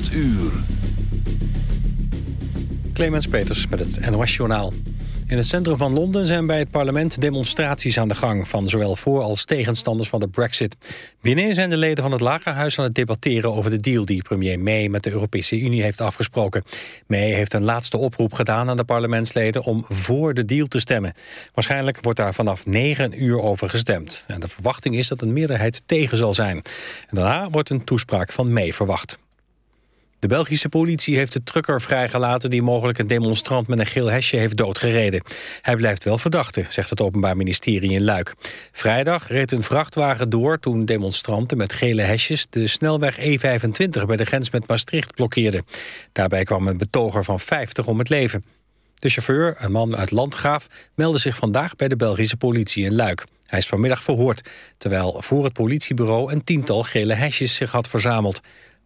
8 uur. Clemens Peters met het NOS Journaal. In het centrum van Londen zijn bij het parlement demonstraties aan de gang... van zowel voor- als tegenstanders van de brexit. Binnen zijn de leden van het Lagerhuis aan het debatteren... over de deal die premier May met de Europese Unie heeft afgesproken. May heeft een laatste oproep gedaan aan de parlementsleden... om voor de deal te stemmen. Waarschijnlijk wordt daar vanaf 9 uur over gestemd. En de verwachting is dat een meerderheid tegen zal zijn. En daarna wordt een toespraak van May verwacht. De Belgische politie heeft de trucker vrijgelaten... die mogelijk een demonstrant met een geel hesje heeft doodgereden. Hij blijft wel verdachte, zegt het Openbaar Ministerie in Luik. Vrijdag reed een vrachtwagen door toen demonstranten met gele hesjes... de snelweg E25 bij de grens met Maastricht blokkeerden. Daarbij kwam een betoger van 50 om het leven. De chauffeur, een man uit Landgraaf, meldde zich vandaag bij de Belgische politie in Luik. Hij is vanmiddag verhoord, terwijl voor het politiebureau... een tiental gele hesjes zich had verzameld.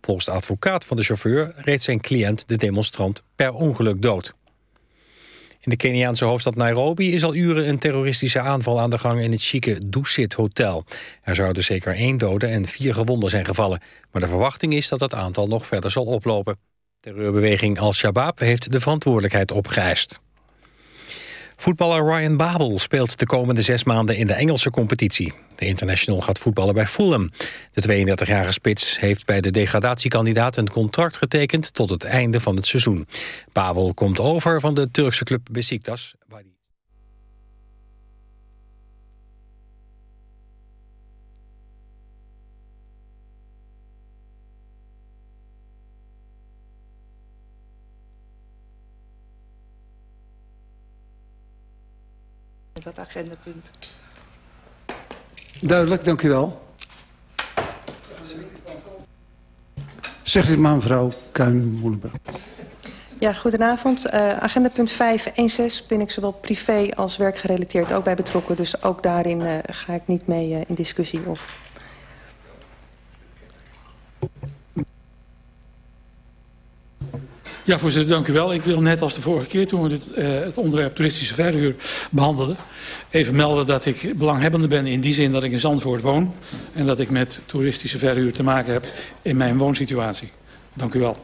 Volgens de advocaat van de chauffeur reed zijn cliënt de demonstrant per ongeluk dood. In de Keniaanse hoofdstad Nairobi is al uren een terroristische aanval aan de gang in het chique Dusit Hotel. Er zouden zeker één dode en vier gewonden zijn gevallen. Maar de verwachting is dat het aantal nog verder zal oplopen. Terreurbeweging Al-Shabaab heeft de verantwoordelijkheid opgeëist. Voetballer Ryan Babel speelt de komende zes maanden in de Engelse competitie. De international gaat voetballen bij Fulham. De 32-jarige spits heeft bij de degradatiekandidaat een contract getekend tot het einde van het seizoen. Babel komt over van de Turkse club Besiktas. Dat agendapunt. Duidelijk, dank u wel. Zegt u maar mevrouw Kuin-Moelenburg. Ja, goedenavond. Uh, agenda punt 5 1.6 ben ik zowel privé als werkgerelateerd ook bij betrokken. Dus ook daarin uh, ga ik niet mee uh, in discussie. Of... Ja, voorzitter, dank u wel. Ik wil net als de vorige keer toen we dit, uh, het onderwerp toeristische verhuur behandelden... even melden dat ik belanghebbende ben in die zin dat ik in Zandvoort woon... en dat ik met toeristische verhuur te maken heb in mijn woonsituatie. Dank u wel.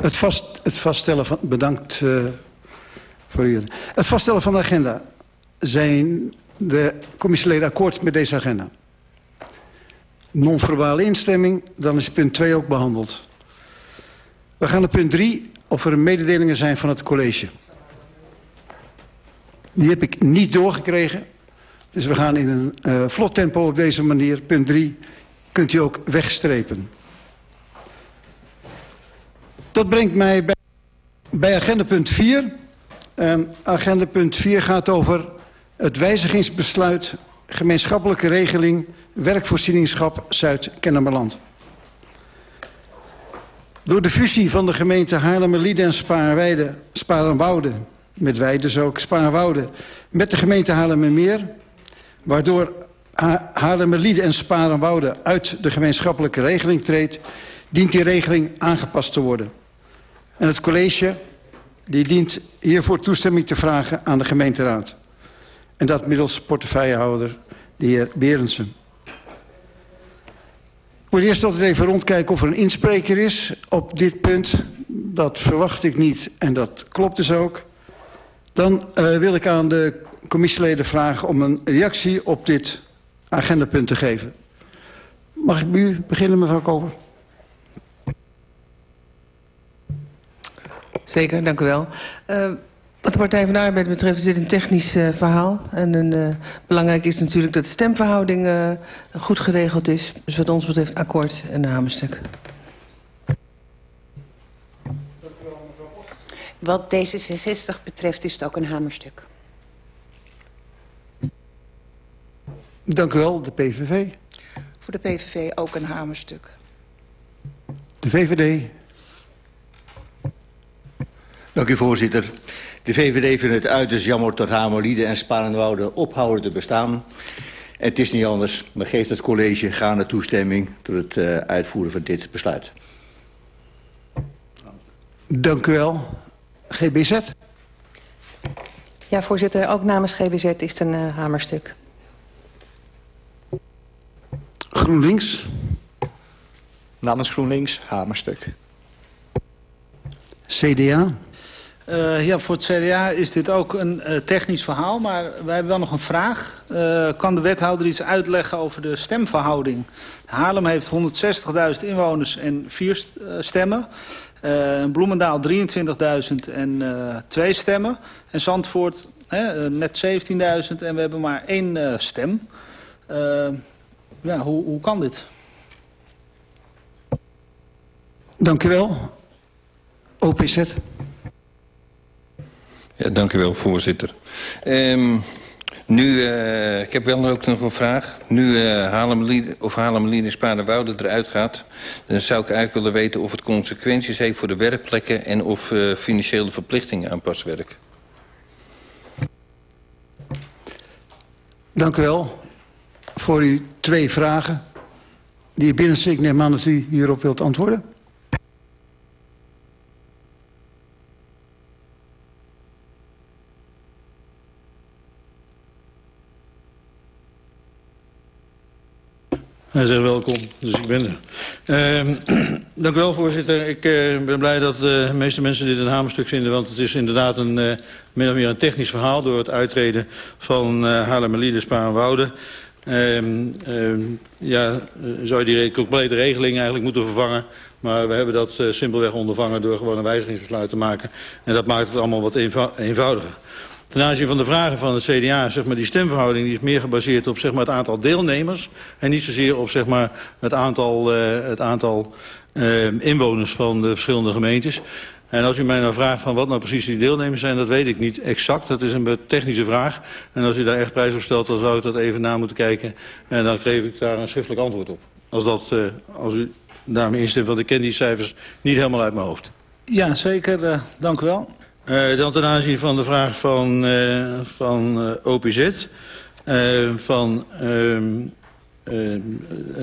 Het, vast, het vaststellen van... Bedankt... Uh... Het vaststellen van de agenda. Zijn de commissieleden akkoord met deze agenda? Non-verbale instemming, dan is punt 2 ook behandeld. We gaan naar punt 3, of er mededelingen zijn van het college. Die heb ik niet doorgekregen. Dus we gaan in een uh, vlot tempo op deze manier. Punt 3 kunt u ook wegstrepen. Dat brengt mij bij, bij agenda punt 4... En agenda punt 4 gaat over het wijzigingsbesluit... gemeenschappelijke regeling werkvoorzieningschap Zuid-Kennemerland. Door de fusie van de gemeente Haarlemmerlieden en Spaarnwoude, Sparenwoude... met wij dus ook Sparenwoude, met de gemeente Haarlemmermeer... waardoor ha Haarlemmerlieden en Sparenwoude uit de gemeenschappelijke regeling treedt... dient die regeling aangepast te worden. En het college die dient hiervoor toestemming te vragen aan de gemeenteraad. En dat middels portefeuillehouder de heer Berendsen. Ik moet eerst altijd even rondkijken of er een inspreker is op dit punt. Dat verwacht ik niet en dat klopt dus ook. Dan uh, wil ik aan de commissieleden vragen om een reactie op dit agendapunt te geven. Mag ik u beginnen, mevrouw Koper? Zeker, dank u wel. Uh, wat de Partij van de Arbeid betreft is dit een technisch uh, verhaal. En een, uh, belangrijk is natuurlijk dat de stemverhouding uh, goed geregeld is. Dus wat ons betreft akkoord en een hamerstuk. Wat D66 betreft is het ook een hamerstuk. Dank u wel, de PVV. Voor de PVV ook een hamerstuk. De VVD. Dank u, voorzitter. De VVD vindt het uiterst jammer dat Hamerlieden en Sparenwoude ophouden te bestaan. En het is niet anders, maar geeft het college gaande toestemming tot het uh, uitvoeren van dit besluit. Dank u wel. GBZ? Ja, voorzitter, ook namens GBZ is het een uh, hamerstuk. GroenLinks? Namens GroenLinks, hamerstuk. CDA? Uh, ja, voor het CDA is dit ook een uh, technisch verhaal, maar wij hebben wel nog een vraag. Uh, kan de wethouder iets uitleggen over de stemverhouding? Haarlem heeft 160.000 inwoners en vier stemmen. Bloemendaal 23.000 en twee stemmen. En Zandvoort net 17.000 en we hebben maar één stem. ja, hoe, hoe kan dit? Dank u wel. OPZ. Ja, dank u wel, voorzitter. Um, nu, uh, ik heb wel ook nog een vraag. Nu uh, Haarlemmerlieden of Haarlemmerlieden Spaardenwoude eruit gaat... dan zou ik eigenlijk willen weten of het consequenties heeft voor de werkplekken... en of uh, financiële verplichtingen aan paswerk. Dank u wel voor uw twee vragen. Die heer Binnenste, ik neem aan dat u hierop wilt antwoorden. Hij zegt welkom, dus ik ben er. Uh, dank u wel, voorzitter. Ik uh, ben blij dat uh, de meeste mensen dit een hamerstuk vinden... want het is inderdaad een, uh, min of meer een technisch verhaal... door het uittreden van uh, Haarlemmerlieden, Spaar en Wouden. ja, zou je die complete regeling eigenlijk moeten vervangen... Maar we hebben dat simpelweg ondervangen door gewoon een wijzigingsbesluit te maken. En dat maakt het allemaal wat eenvou eenvoudiger. Ten aanzien van de vragen van het CDA, zeg maar, die stemverhouding die is meer gebaseerd op zeg maar, het aantal deelnemers. En niet zozeer op zeg maar, het aantal, uh, het aantal uh, inwoners van de verschillende gemeentes. En als u mij nou vraagt van wat nou precies die deelnemers zijn, dat weet ik niet exact. Dat is een technische vraag. En als u daar echt prijs op stelt, dan zou ik dat even na moeten kijken. En dan geef ik daar een schriftelijk antwoord op. Als, dat, uh, als u daarmee instemt, want ik ken die cijfers niet helemaal uit mijn hoofd. Ja, zeker. Dank u wel. Uh, dan ten aanzien van de vraag van, uh, van uh, OPZ. van,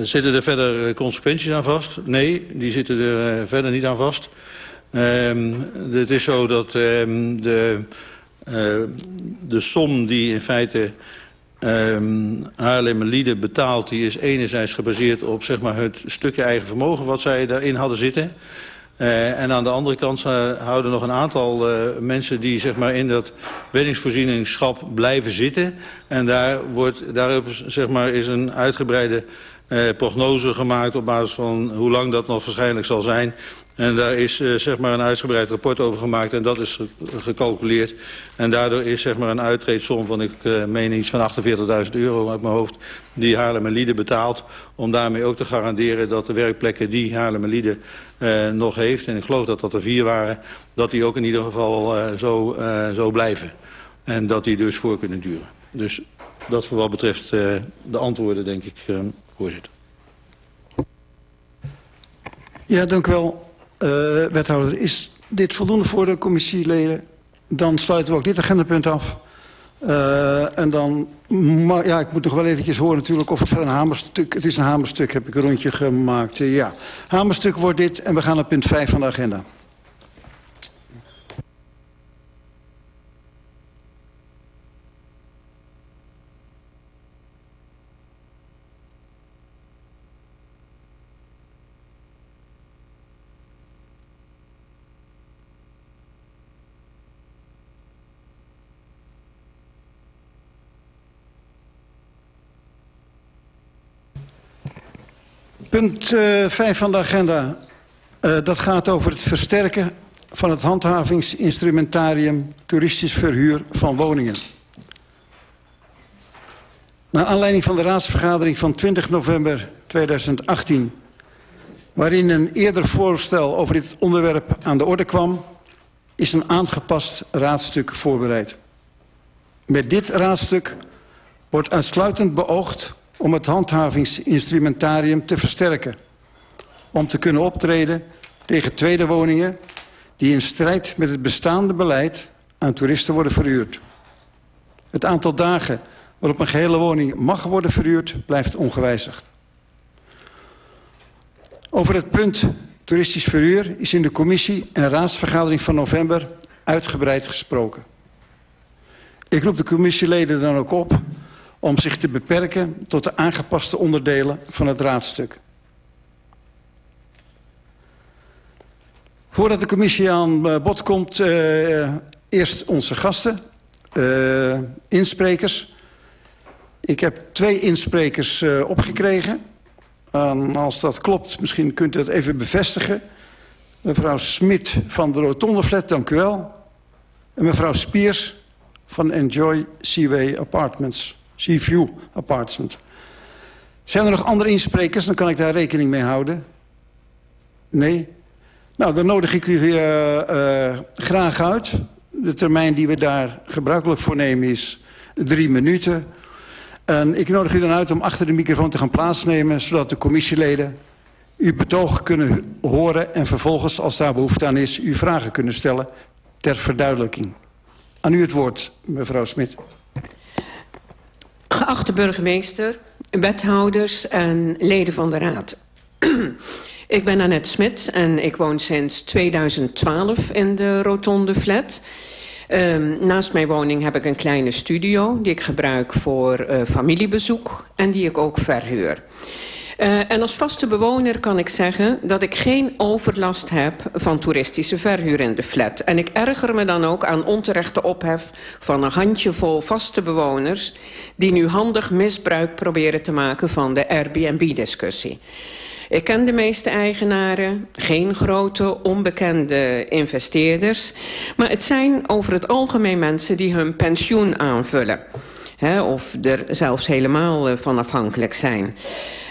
zitten er verder consequenties aan vast? Nee, die zitten er verder niet aan vast. het is zo dat de, de som die in feite Haarlemmerlieden betaalt... die is enerzijds gebaseerd op zeg maar, het stukje eigen vermogen... wat zij daarin hadden zitten... Uh, en aan de andere kant uh, houden nog een aantal uh, mensen die zeg maar, in dat wenningsvoorzieningschap blijven zitten. En daar wordt, daarop zeg maar, is een uitgebreide prognose gemaakt op basis van hoe lang dat nog waarschijnlijk zal zijn. En daar is zeg maar een uitgebreid rapport over gemaakt en dat is gecalculeerd. En daardoor is zeg maar een uittreedsom van, ik meen iets van 48.000 euro uit mijn hoofd, die Haarlemmerlieden betaalt. Om daarmee ook te garanderen dat de werkplekken die Haarlemmerlieden nog heeft, en ik geloof dat dat er vier waren, dat die ook in ieder geval zo, zo blijven. En dat die dus voor kunnen duren. Dus dat voor wat betreft de antwoorden, denk ik, voorzitter. Ja, dank u wel. Wethouder, is dit voldoende voor de commissieleden? Dan sluiten we ook dit agendapunt af. Uh, en dan, ja, ik moet nog wel eventjes horen natuurlijk of het een hamerstuk... Het is een hamerstuk, heb ik een rondje gemaakt. Ja, hamerstuk wordt dit en we gaan naar punt 5 van de agenda. Punt uh, 5 van de agenda. Uh, dat gaat over het versterken van het handhavingsinstrumentarium toeristisch verhuur van woningen. Naar aanleiding van de raadsvergadering van 20 november 2018... waarin een eerder voorstel over dit onderwerp aan de orde kwam... is een aangepast raadstuk voorbereid. Met dit raadstuk wordt uitsluitend beoogd om het handhavingsinstrumentarium te versterken. Om te kunnen optreden tegen tweede woningen die in strijd met het bestaande beleid aan toeristen worden verhuurd. Het aantal dagen waarop een gehele woning mag worden verhuurd blijft ongewijzigd. Over het punt toeristisch verhuur is in de commissie en raadsvergadering van november uitgebreid gesproken. Ik roep de commissieleden dan ook op om zich te beperken tot de aangepaste onderdelen van het raadstuk. Voordat de commissie aan bod komt, uh, eerst onze gasten, uh, insprekers. Ik heb twee insprekers uh, opgekregen. En als dat klopt, misschien kunt u dat even bevestigen. Mevrouw Smit van de Rotondeflat, dank u wel. En mevrouw Spiers van Enjoy Seaway Apartments, Seaview Apartments. Zijn er nog andere insprekers? Dan kan ik daar rekening mee houden. Nee? Nou, dan nodig ik u uh, uh, graag uit. De termijn die we daar gebruikelijk voor nemen is drie minuten. En ik nodig u dan uit om achter de microfoon te gaan plaatsnemen... zodat de commissieleden uw betoog kunnen horen... en vervolgens, als daar behoefte aan is, uw vragen kunnen stellen ter verduidelijking. Aan u het woord, mevrouw Smit. Geachte burgemeester, wethouders en leden van de raad. ik ben Annette Smit en ik woon sinds 2012 in de Rotonde Flat... Um, naast mijn woning heb ik een kleine studio die ik gebruik voor uh, familiebezoek en die ik ook verhuur. Uh, en als vaste bewoner kan ik zeggen dat ik geen overlast heb van toeristische verhuur in de flat. En ik erger me dan ook aan onterechte ophef van een handjevol vaste bewoners die nu handig misbruik proberen te maken van de Airbnb-discussie. Ik ken de meeste eigenaren, geen grote, onbekende investeerders. Maar het zijn over het algemeen mensen die hun pensioen aanvullen. Hè, of er zelfs helemaal uh, van afhankelijk zijn.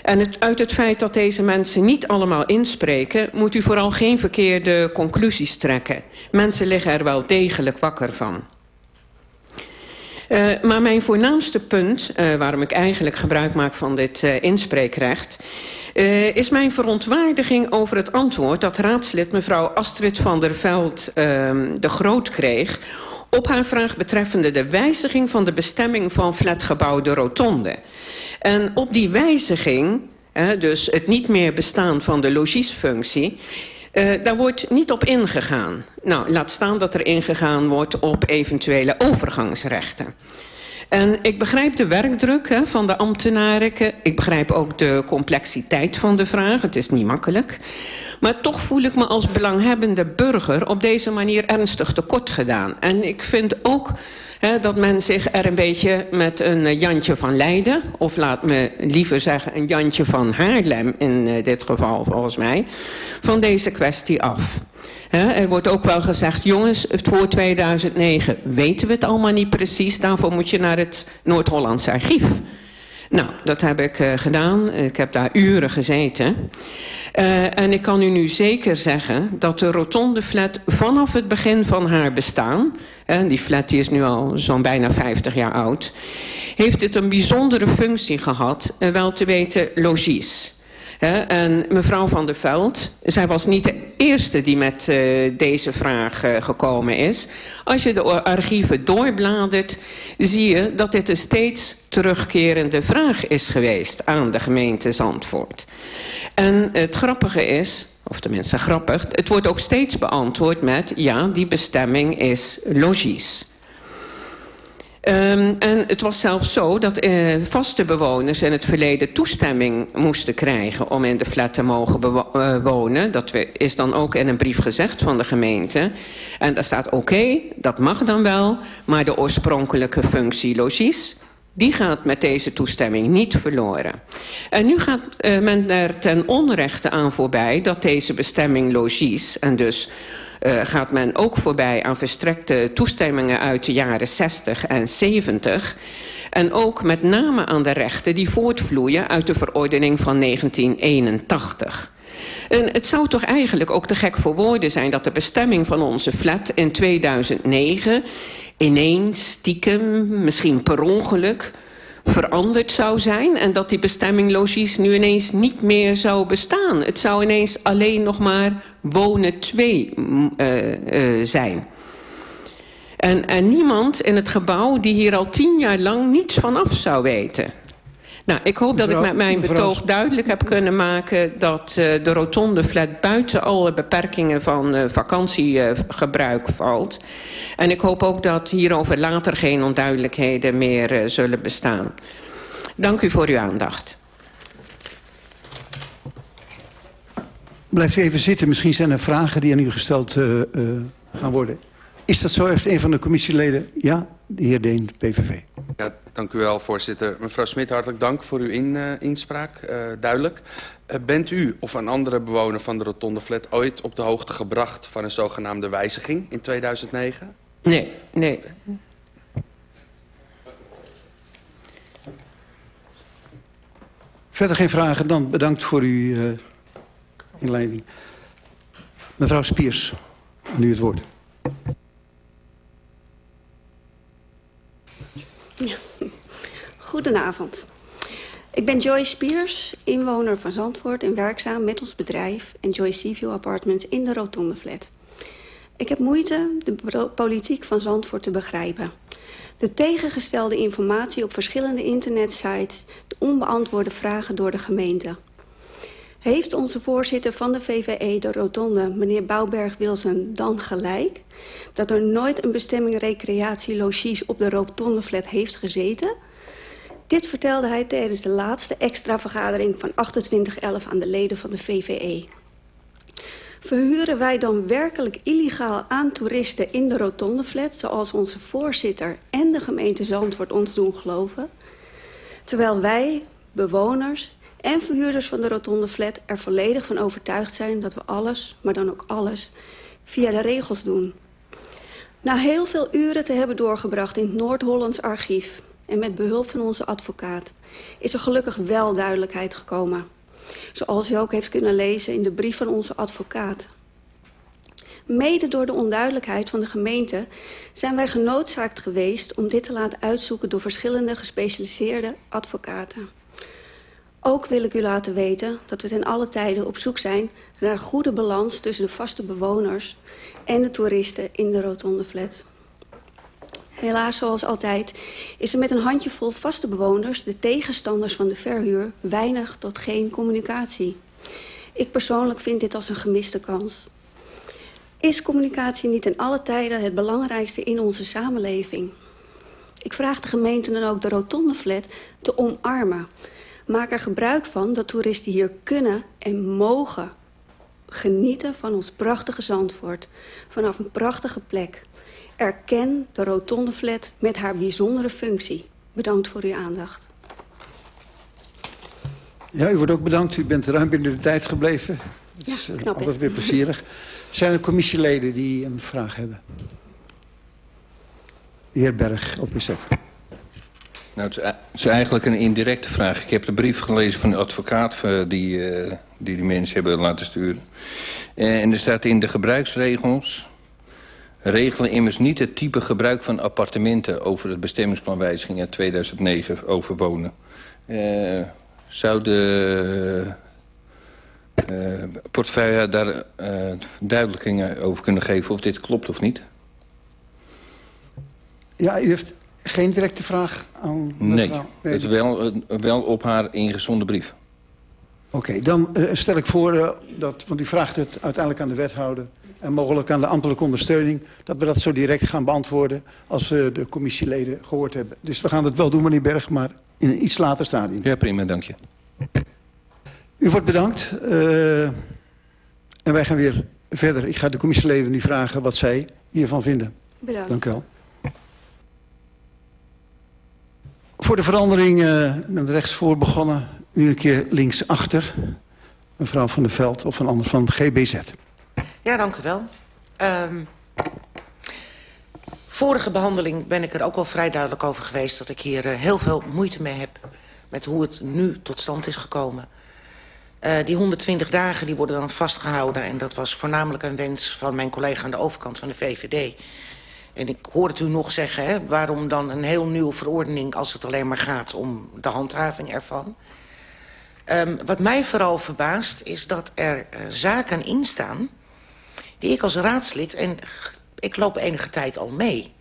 En uit het feit dat deze mensen niet allemaal inspreken... moet u vooral geen verkeerde conclusies trekken. Mensen liggen er wel degelijk wakker van. Uh, maar mijn voornaamste punt, uh, waarom ik eigenlijk gebruik maak van dit uh, inspreekrecht... Is mijn verontwaardiging over het antwoord dat raadslid mevrouw Astrid van der Veld uh, de Groot kreeg op haar vraag betreffende de wijziging van de bestemming van flatgebouw de Rotonde. En op die wijziging, dus het niet meer bestaan van de logiesfunctie... Uh, daar wordt niet op ingegaan. Nou, laat staan dat er ingegaan wordt op eventuele overgangsrechten. En ik begrijp de werkdruk hè, van de ambtenaren. Ik begrijp ook de complexiteit van de vraag. Het is niet makkelijk. Maar toch voel ik me als belanghebbende burger op deze manier ernstig tekort gedaan. En ik vind ook hè, dat men zich er een beetje met een Jantje van Leiden... of laat me liever zeggen een Jantje van Haarlem in uh, dit geval volgens mij... van deze kwestie af. Er wordt ook wel gezegd, jongens, voor 2009 weten we het allemaal niet precies. Daarvoor moet je naar het Noord-Hollandse archief. Nou, dat heb ik uh, gedaan. Ik heb daar uren gezeten. Uh, en ik kan u nu zeker zeggen dat de rotonde flat vanaf het begin van haar bestaan... die flat die is nu al zo'n bijna 50 jaar oud... heeft het een bijzondere functie gehad, uh, wel te weten logies. En mevrouw Van der Veld, zij was niet de eerste die met deze vraag gekomen is. Als je de archieven doorbladert, zie je dat dit een steeds terugkerende vraag is geweest aan de gemeente Zandvoort. En het grappige is, of tenminste grappig, het wordt ook steeds beantwoord met... ja, die bestemming is logies. Um, en het was zelfs zo dat uh, vaste bewoners in het verleden toestemming moesten krijgen om in de flat te mogen uh, wonen. Dat is dan ook in een brief gezegd van de gemeente. En daar staat oké, dat mag dan wel, maar de oorspronkelijke functie logies die gaat met deze toestemming niet verloren. En nu gaat uh, men er ten onrechte aan voorbij dat deze bestemming logies en dus uh, gaat men ook voorbij aan verstrekte toestemmingen uit de jaren 60 en 70. En ook met name aan de rechten die voortvloeien uit de verordening van 1981. En het zou toch eigenlijk ook te gek voor woorden zijn... dat de bestemming van onze flat in 2009 ineens, stiekem, misschien per ongeluk veranderd zou zijn... en dat die bestemming logies nu ineens niet meer zou bestaan. Het zou ineens alleen nog maar wonen 2 uh, uh, zijn. En, en niemand in het gebouw die hier al tien jaar lang niets vanaf zou weten. Nou, ik hoop dat ik met mijn mevrouw- betoog duidelijk heb kunnen maken... dat uh, de rotonde flat buiten alle beperkingen van uh, vakantiegebruik valt. En ik hoop ook dat hierover later geen onduidelijkheden meer uh, zullen bestaan. Dank u voor uw aandacht. Blijf even zitten. Misschien zijn er vragen die aan u gesteld uh, uh, gaan worden. Is dat zo? Heeft een van de commissieleden? Ja, de heer Deen, PVV. Ja, dank u wel, voorzitter. Mevrouw Smit, hartelijk dank voor uw in, uh, inspraak. Uh, duidelijk. Uh, bent u of een andere bewoner van de Rotonde Flat ooit op de hoogte gebracht van een zogenaamde wijziging in 2009? Nee, nee. Verder geen vragen, dan bedankt voor uw uh, inleiding. Mevrouw Spiers, nu het woord. Goedenavond. Ik ben Joyce Spiers, inwoner van Zandvoort en werkzaam met ons bedrijf en Joyce Seaview Apartments in de Rotonde Flat. Ik heb moeite de politiek van Zandvoort te begrijpen. De tegengestelde informatie op verschillende internetsites, de onbeantwoorde vragen door de gemeente. Heeft onze voorzitter van de VVE, de Rotonde, meneer Bouwberg-Wilson, dan gelijk? Dat er nooit een bestemming recreatie logies op de Rotondeflat heeft gezeten? Dit vertelde hij tijdens de laatste extra vergadering van 2811 aan de leden van de VVE. Verhuren wij dan werkelijk illegaal aan toeristen in de Rotondeflat... zoals onze voorzitter en de gemeente Zandvoort ons doen geloven? Terwijl wij, bewoners en verhuurders van de Rotonde Flat er volledig van overtuigd zijn dat we alles, maar dan ook alles, via de regels doen. Na heel veel uren te hebben doorgebracht in het Noord-Hollands archief en met behulp van onze advocaat, is er gelukkig wel duidelijkheid gekomen. Zoals u ook heeft kunnen lezen in de brief van onze advocaat. Mede door de onduidelijkheid van de gemeente zijn wij genoodzaakt geweest om dit te laten uitzoeken door verschillende gespecialiseerde advocaten. Ook wil ik u laten weten dat we ten alle tijden op zoek zijn naar een goede balans tussen de vaste bewoners en de toeristen in de Rotonde Flat. Helaas, zoals altijd, is er met een handjevol vaste bewoners, de tegenstanders van de verhuur, weinig tot geen communicatie. Ik persoonlijk vind dit als een gemiste kans. Is communicatie niet in alle tijden het belangrijkste in onze samenleving? Ik vraag de gemeente dan ook de Rotonde Flat te omarmen. Maak er gebruik van dat toeristen hier kunnen en mogen genieten van ons prachtige Zandvoort. Vanaf een prachtige plek. Erken de Rotonde Flat met haar bijzondere functie. Bedankt voor uw aandacht. Ja, u wordt ook bedankt. U bent ruim binnen de tijd gebleven. Dat Ja, is knap, hè? altijd weer plezierig. Zijn er commissieleden die een vraag hebben? De heer Berg, op UZ. Nou, het is, eigenlijk een indirecte vraag. Ik heb de brief gelezen van de advocaat die, uh, die die mensen hebben laten sturen. Uh, en er staat in de gebruiksregels... regelen immers niet het type gebruik van appartementen... over het bestemmingsplanwijziging uit 2009 over wonen. Zou de portefeuille daar duidelijkingen over kunnen geven... of dit klopt of niet? Ja, u heeft geen directe vraag aan Nee, mevrouw? het is wel, wel op haar ingezonden brief. Oké, okay, dan uh, stel ik voor uh, dat, want u vraagt het uiteindelijk aan de wethouder... en mogelijk aan de ambtelijke ondersteuning... dat we dat zo direct gaan beantwoorden als we de commissieleden gehoord hebben. Dus we gaan het wel doen, meneer Berg, maar in een iets later stadium. Ja, prima, dank je. U wordt bedankt. Uh, en wij gaan weer verder. Ik ga de commissieleden nu vragen wat zij hiervan vinden. Bedankt. Dank u wel. Voor de verandering, uh, ik ben rechtsvoor begonnen. Nu een keer linksachter. Mevrouw van der Veld of een ander van GBZ. Ja, dank u wel. Um, vorige behandeling ben ik er ook wel vrij duidelijk over geweest... dat ik hier uh, heel veel moeite mee heb met hoe het nu tot stand is gekomen. Uh, die 120 dagen die worden dan vastgehouden... en dat was voornamelijk een wens van mijn collega aan de overkant van de VVD... En ik hoor het u nog zeggen, hè, waarom dan een heel nieuwe verordening... als het alleen maar gaat om de handhaving ervan. Um, wat mij vooral verbaast is dat er uh, zaken in staan... die ik als raadslid, en ik loop enige tijd al mee...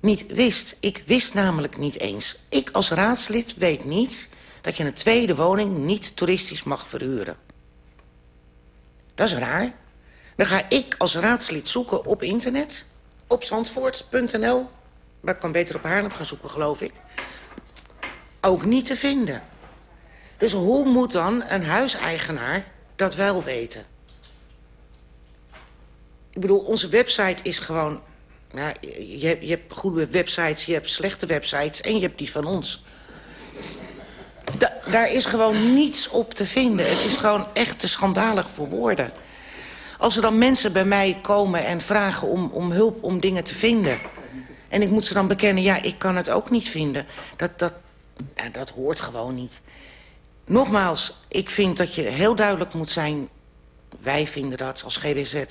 niet wist. Ik wist namelijk niet eens. Ik als raadslid weet niet dat je een tweede woning niet toeristisch mag verhuren. Dat is raar. Dan ga ik als raadslid zoeken op internet, op zandvoort.nl. Maar ik kan beter op Haarlem gaan zoeken, geloof ik. Ook niet te vinden. Dus hoe moet dan een huiseigenaar dat wel weten? Ik bedoel, onze website is gewoon... Nou, je, je hebt goede websites, je hebt slechte websites en je hebt die van ons. Da daar is gewoon niets op te vinden. Het is gewoon echt te schandalig voor woorden. Als er dan mensen bij mij komen en vragen om, om hulp om dingen te vinden... en ik moet ze dan bekennen, ja, ik kan het ook niet vinden... dat, dat, nou, dat hoort gewoon niet. Nogmaals, ik vind dat je heel duidelijk moet zijn... wij vinden dat als GBZ...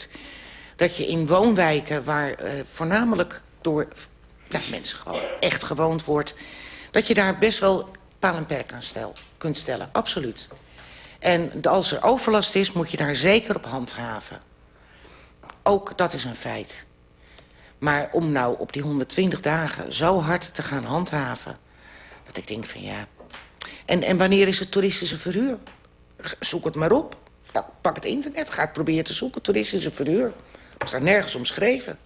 dat je in woonwijken waar uh, voornamelijk door ja, mensen gewoon echt gewoond wordt... dat je daar best wel paal en perk aan kunt stellen, absoluut. En als er overlast is, moet je daar zeker op handhaven. Ook dat is een feit. Maar om nou op die 120 dagen zo hard te gaan handhaven... dat ik denk van ja... En, en wanneer is het toeristische verhuur? Zoek het maar op. Nou, pak het internet, ga het proberen te zoeken. Toeristische verhuur. Dat staat nergens omschreven.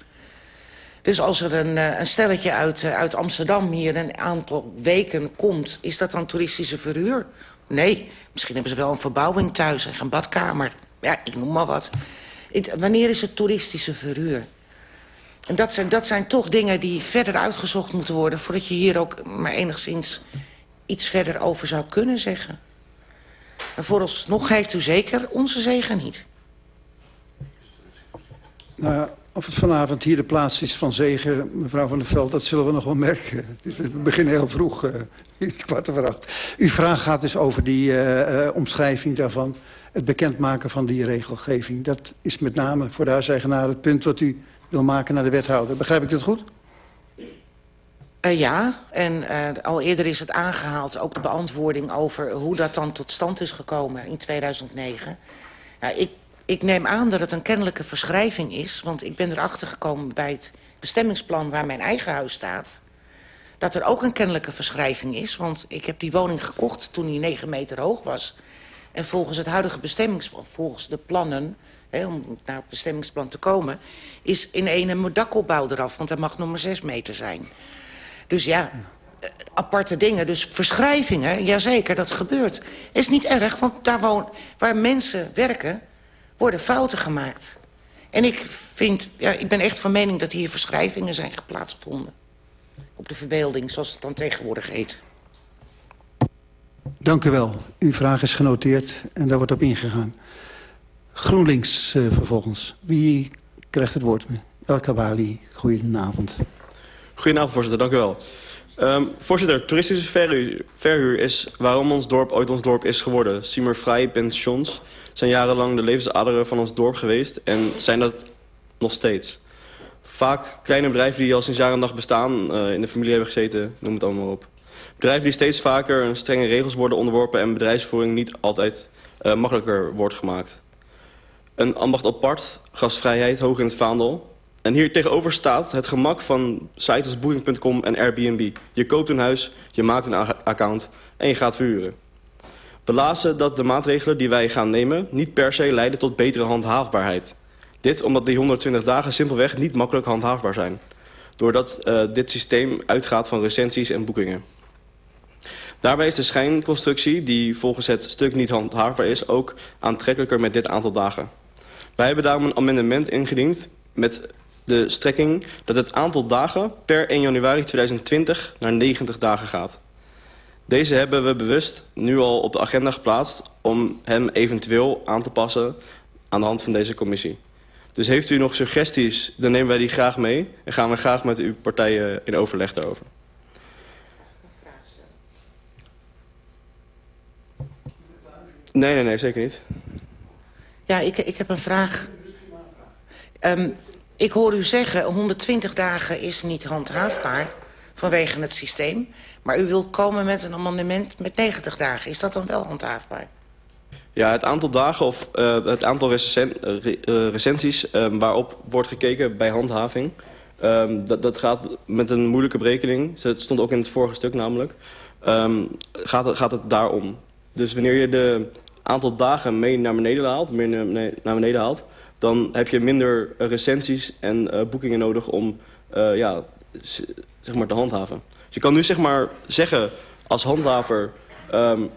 Dus als er een, een stelletje uit, uit Amsterdam hier een aantal weken komt... is dat dan toeristische verhuur? Nee, misschien hebben ze wel een verbouwing thuis en een badkamer. Ja, ik noem maar wat. Wanneer is het toeristische verhuur? En dat zijn, dat zijn toch dingen die verder uitgezocht moeten worden... voordat je hier ook maar enigszins iets verder over zou kunnen zeggen. En vooralsnog geeft u zeker onze zegen niet. Nou ja, of het vanavond hier de plaats is van zegen, mevrouw van der Veld... dat zullen we nog wel merken. We beginnen heel vroeg, uh, kwart over acht. Uw vraag gaat dus over die uh, uh, omschrijving daarvan... het bekendmaken van die regelgeving. Dat is met name voor de huiseigenaar het punt wat u wil maken naar de wethouder. Begrijp ik dat goed? Uh, ja, en uh, al eerder is het aangehaald, ook de beantwoording over hoe dat dan tot stand is gekomen in 2009. Nou, ik, ik neem aan dat het een kennelijke verschrijving is, want ik ben erachter gekomen bij het bestemmingsplan waar mijn eigen huis staat, dat er ook een kennelijke verschrijving is, want ik heb die woning gekocht toen die 9 meter hoog was. En volgens het huidige bestemmingsplan, volgens de plannen, hè, om naar het bestemmingsplan te komen, is in een een dakopbouw eraf, want hij mag nog maar 6 meter zijn. Dus ja, aparte dingen. Dus verschrijvingen, jazeker, dat gebeurt. Is niet erg, want daar woon, waar mensen werken, worden fouten gemaakt. En ik vind, ja, ik ben echt van mening dat hier verschrijvingen zijn geplaatsgevonden. Op de verbeelding, zoals het dan tegenwoordig heet. Dank u wel. Uw vraag is genoteerd en daar wordt op ingegaan. GroenLinks uh, vervolgens. Wie krijgt het woord? El Kabali, goedenavond. Goedenavond, voorzitter. Dank u wel. Um, voorzitter, toeristische verhuur, verhuur, is waarom ons dorp ooit ons dorp is geworden. Simmervrij pensions zijn jarenlang de levensaderen van ons dorp geweest en zijn dat nog steeds. Vaak kleine bedrijven die al sinds jaren en dag bestaan, uh, in de familie hebben gezeten, noem het allemaal op. Bedrijven die steeds vaker strenge regels worden onderworpen en bedrijfsvoering niet altijd uh, makkelijker wordt gemaakt. Een ambacht apart, gastvrijheid hoog in het vaandel, en hier tegenover staat het gemak van sites als en Airbnb. Je koopt een huis, je maakt een account en je gaat verhuren. We lazen dat de maatregelen die wij gaan nemen niet per se leiden tot betere handhaafbaarheid. Dit omdat die 120 dagen simpelweg niet makkelijk handhaafbaar zijn. Doordat uh, dit systeem uitgaat van recensies en boekingen. Daarbij is de schijnconstructie, die volgens het stuk niet handhaafbaar is, ook aantrekkelijker met dit aantal dagen. Wij hebben daarom een amendement ingediend met de strekking dat het aantal dagen per 1 januari 2020 naar 90 dagen gaat. Deze hebben we bewust nu al op de agenda geplaatst om hem eventueel aan te passen aan de hand van deze commissie. Dus heeft u nog suggesties, dan nemen wij die graag mee en gaan we graag met uw partijen in overleg daarover. Nee, nee, nee, zeker niet. Ja, ik, ik heb een vraag. Um, ik hoor u zeggen, 120 dagen is niet handhaafbaar vanwege het systeem. Maar u wilt komen met een amendement met 90 dagen. Is dat dan wel handhaafbaar? Ja, het aantal dagen of uh, het aantal uh, recensies uh, waarop wordt gekeken bij handhaving... dat, dat gaat met een moeilijke berekening. Het stond ook in het vorige stuk namelijk. um, gaat, het, gaat het daarom. Dus wanneer je de aantal dagen mee naar beneden haalt, naar beneden haalt dan heb je minder recensies en uh, boekingen nodig om ja, zeg maar te handhaven. Dus je kan nu zeg maar zeggen als handhaver... Um,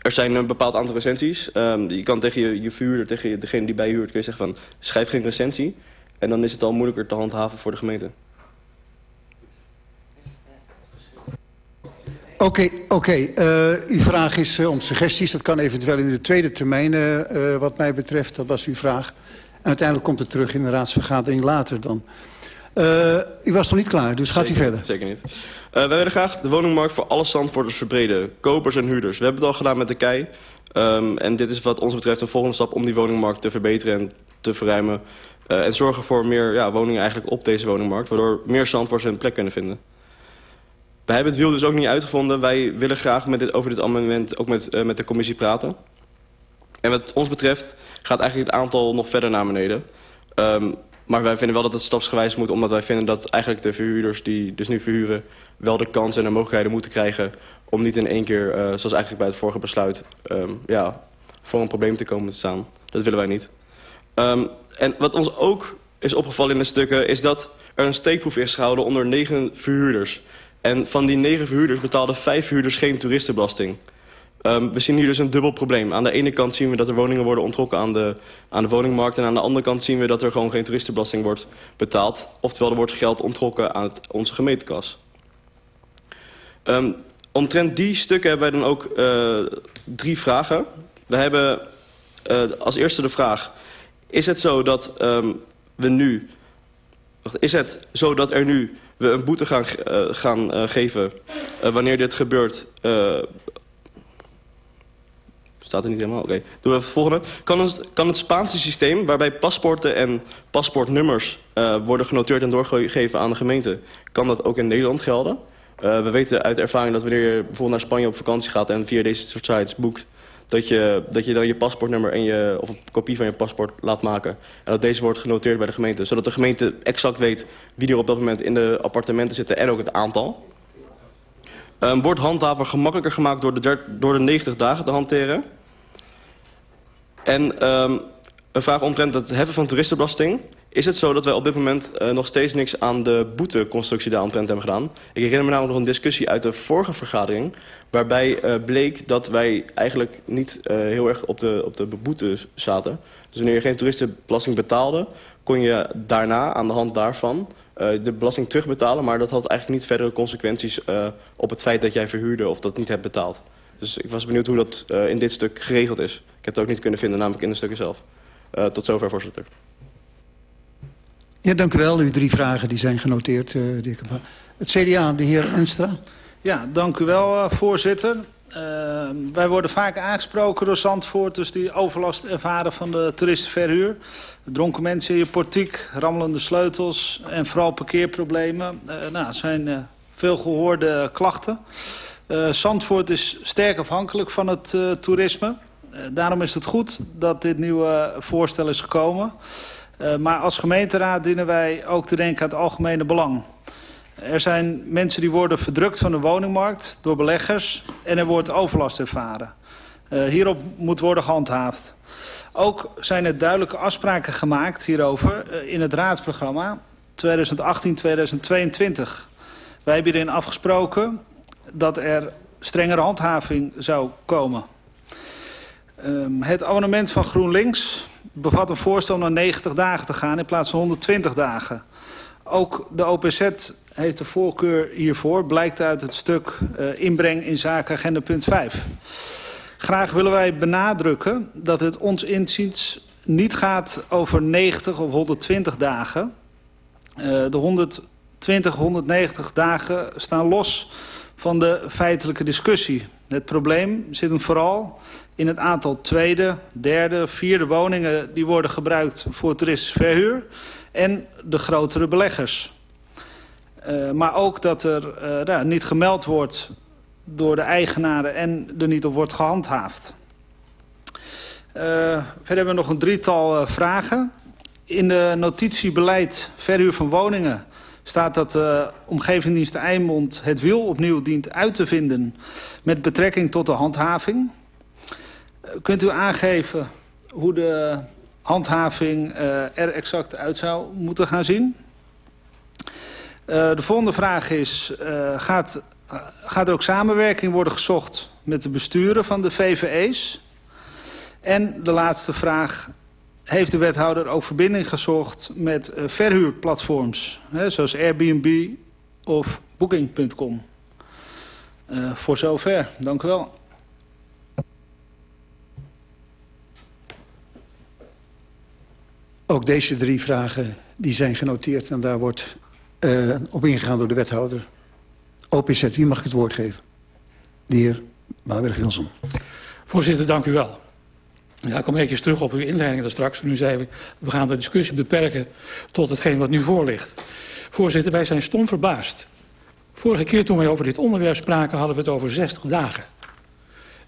er zijn een bepaald aantal recensies. Um, je kan tegen je, je vuurder, tegen degene die bijhuurt, kun je zeggen van... schrijf geen recensie. En dan is het al moeilijker te handhaven voor de gemeente. Oké, oké. Uh, uw vraag is uh, om suggesties. Dat kan eventueel in de tweede termijn, wat mij betreft. Dat was uw vraag. En uiteindelijk komt het terug in de raadsvergadering later dan. U was nog niet klaar, dus gaat zeker, u verder. Zeker niet. wij willen graag de woningmarkt voor alle Zandvoorters verbreden. Kopers en huurders. We hebben het al gedaan met de KEI. Um, en dit is wat ons betreft een volgende stap om die woningmarkt te verbeteren en te verruimen. en zorgen voor meer ja, woningen eigenlijk op deze woningmarkt. Waardoor meer Zandvoorters een plek kunnen vinden. Wij hebben het wiel dus ook niet uitgevonden. Wij willen graag met dit, over dit amendement ook met, uh, met de commissie praten. En wat ons betreft gaat eigenlijk het aantal nog verder naar beneden. Um, maar wij vinden wel dat het stapsgewijs moet... omdat wij vinden dat eigenlijk de verhuurders die dus nu verhuren... wel de kans en de mogelijkheden moeten krijgen... om niet in één keer, uh, zoals eigenlijk bij het vorige besluit... Um, ja, voor een probleem te komen te staan. Dat willen wij niet. Um, en wat ons ook is opgevallen in de stukken... is dat er een steekproef is gehouden onder negen verhuurders... En van die negen verhuurders betaalden vijf verhuurders geen toeristenbelasting. Um, we zien hier dus een dubbel probleem. Aan de ene kant zien we dat er woningen worden ontrokken aan de, aan de woningmarkt... en aan de andere kant zien we dat er gewoon geen toeristenbelasting wordt betaald. Oftewel, er wordt geld ontrokken aan het, onze gemeentekas. Um, omtrent die stukken hebben wij dan ook uh, drie vragen. We hebben uh, als eerste de vraag... is het zo dat um, we nu... Is het zo dat er nu we een boete gaan, uh, gaan geven wanneer dit gebeurt. Staat er niet helemaal? Oké, doen we even het volgende. Kan het, kan het Spaanse systeem, waarbij paspoorten en paspoortnummers worden genoteerd en doorgegeven aan de gemeente, kan dat ook in Nederland gelden? we weten uit ervaring dat wanneer je bijvoorbeeld naar Spanje op vakantie gaat en via deze soort sites boekt, dat je, dat je dan je paspoortnummer en je, of een kopie van je paspoort laat maken. En dat deze wordt genoteerd bij de gemeente. Zodat de gemeente exact weet wie er op dat moment in de appartementen zitten en ook het aantal. Um, wordt handhaven gemakkelijker gemaakt door de, door de 90 dagen te hanteren. En um, een vraag omtrent het heffen van toeristenbelasting. Is het zo dat wij op dit moment uh, nog steeds niks aan de boeteconstructie daaromtrent hebben gedaan? Ik herinner me namelijk nog een discussie uit de vorige vergadering... waarbij uh, bleek dat wij eigenlijk niet uh, heel erg op de, op de boete zaten. Dus wanneer je geen toeristenbelasting betaalde... kon je daarna aan de hand daarvan de belasting terugbetalen... maar dat had eigenlijk niet verdere consequenties op het feit dat jij verhuurde... of dat niet hebt betaald. Dus ik was benieuwd hoe dat in dit stuk geregeld is. Ik heb het ook niet kunnen vinden, namelijk in de stukken zelf. tot zover, voorzitter. Ja, dank u wel. Uw drie vragen die zijn genoteerd, uh, de heer Het CDA, de heer Enstra. Ja, dank u wel, uh, voorzitter. Uh, wij worden vaak aangesproken door Zandvoorters die overlast ervaren van de toeristenverhuur. Dronken mensen in je portiek, rammelende sleutels en vooral parkeerproblemen. Uh, nou, zijn veel gehoorde klachten. Zandvoort is sterk afhankelijk van het toerisme. Daarom is het goed dat dit nieuwe voorstel is gekomen. Uh, maar als gemeenteraad dienen wij ook te denken aan het algemene belang. Er zijn mensen die worden verdrukt van de woningmarkt door beleggers en er wordt overlast ervaren. Uh, hierop moet worden gehandhaafd. Ook zijn er duidelijke afspraken gemaakt hierover in het raadsprogramma 2018-2022. Wij hebben hierin afgesproken dat er strengere handhaving zou komen. Um, het abonnement van GroenLinks bevat een voorstel naar 90 dagen te gaan in plaats van 120 dagen. Ook de OPZ heeft de voorkeur hiervoor, blijkt uit het stuk uh, inbreng in zaken agenda punt 5. Graag willen wij benadrukken dat het ons inziens niet gaat over 90 of 120 dagen. Uh, de 120, 190 dagen staan los van de feitelijke discussie. Het probleem zit hem vooral in het aantal tweede, derde, vierde woningen... die worden gebruikt voor toeristische verhuur en de grotere beleggers. Uh, maar ook dat er uh, nou, niet gemeld wordt door de eigenaren en er niet op wordt gehandhaafd. Uh, verder hebben we nog een drietal vragen. In de notitie beleid verhuur van woningen staat dat de uh, Omgevingsdienst Eimond het wiel opnieuw dient uit te vinden met betrekking tot de handhaving. Uh, kunt u aangeven hoe de handhaving uh, er exact uit zou moeten gaan zien? De volgende vraag is, gaat, gaat er ook samenwerking worden gezocht met de besturen van de VVE's? En de laatste vraag, heeft de wethouder ook verbinding gezocht met uh, verhuurplatforms, hè, zoals Airbnb of Booking.com? Uh, voor zover, dank u wel. Ook deze drie vragen die zijn genoteerd en daar wordt uh, op ingegaan door de wethouder. OPZ, wie mag ik het woord geven? De heer Bouwberg-Wilson. Voorzitter, dank u wel. Ja, ik kom even terug op uw inleiding daar straks. Nu zei we, we gaan de discussie beperken tot hetgeen wat nu voor ligt. Voorzitter, wij zijn stom verbaasd. Vorige keer toen wij over dit onderwerp spraken, hadden we het over 60 dagen.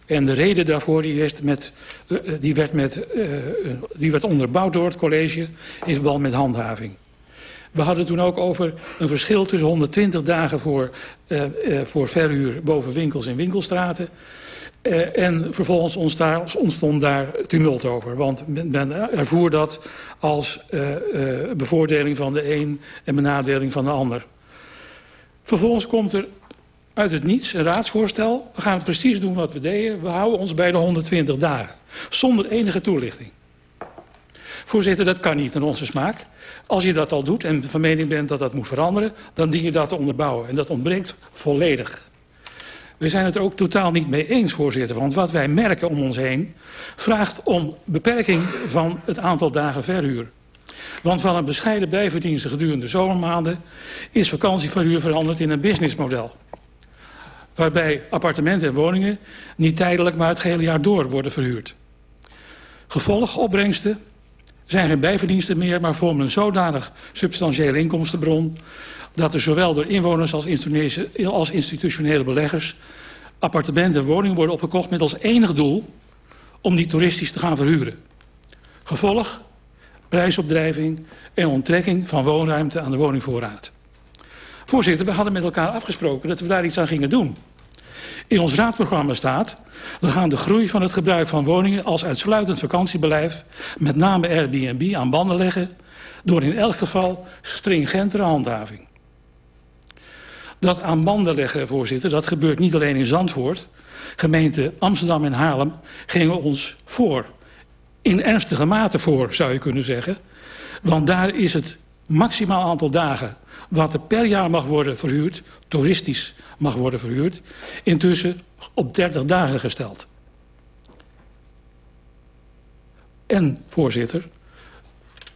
En de reden daarvoor die werd, met, uh, die werd, met, uh, die werd onderbouwd door het college in verband met handhaving. We hadden toen ook over een verschil tussen 120 dagen voor, uh, voor verhuur boven winkels en winkelstraten. Uh, en vervolgens ontstond, daar tumult over. Want men, men ervoer dat als uh, bevoordeling van de een en benadeling van de ander. Vervolgens komt er uit het niets een raadsvoorstel. We gaan precies doen wat we deden. We houden ons bij de 120 dagen. Zonder enige toelichting. Voorzitter, dat kan niet in onze smaak. Als je dat al doet en van mening bent dat dat moet veranderen... dan dien je dat te onderbouwen. En dat ontbreekt volledig. We zijn het ook totaal niet mee eens, voorzitter. Want wat wij merken om ons heen... vraagt om beperking van het aantal dagen verhuur. Want van een bescheiden bijverdienste gedurende zomermaanden... is vakantieverhuur veranderd in een businessmodel. Waarbij appartementen en woningen niet tijdelijk... maar het gehele jaar door worden verhuurd. Gevolg, opbrengsten zijn geen bijverdiensten meer... maar vormen een zodanig substantiële inkomstenbron... dat er zowel door inwoners als, institutionele beleggers... appartementen en woningen worden opgekocht met als enig doel... om die toeristisch te gaan verhuren. Gevolg, prijsopdrijving en onttrekking van woonruimte aan de woningvoorraad. Voorzitter, we hadden met elkaar afgesproken dat we daar iets aan gingen doen. In ons raadprogramma staat... we gaan de groei van het gebruik van woningen als uitsluitend vakantiebeleid... met name Airbnb aan banden leggen... door in elk geval stringentere handhaving. Dat aan banden leggen, voorzitter, dat gebeurt niet alleen in Zandvoort. Gemeente Amsterdam en Haarlem gingen ons voor. In ernstige mate voor, zou je kunnen zeggen. Want daar is het maximaal aantal dagen wat er per jaar mag worden verhuurd, toeristisch mag worden verhuurd, intussen op 30 dagen gesteld. En, voorzitter,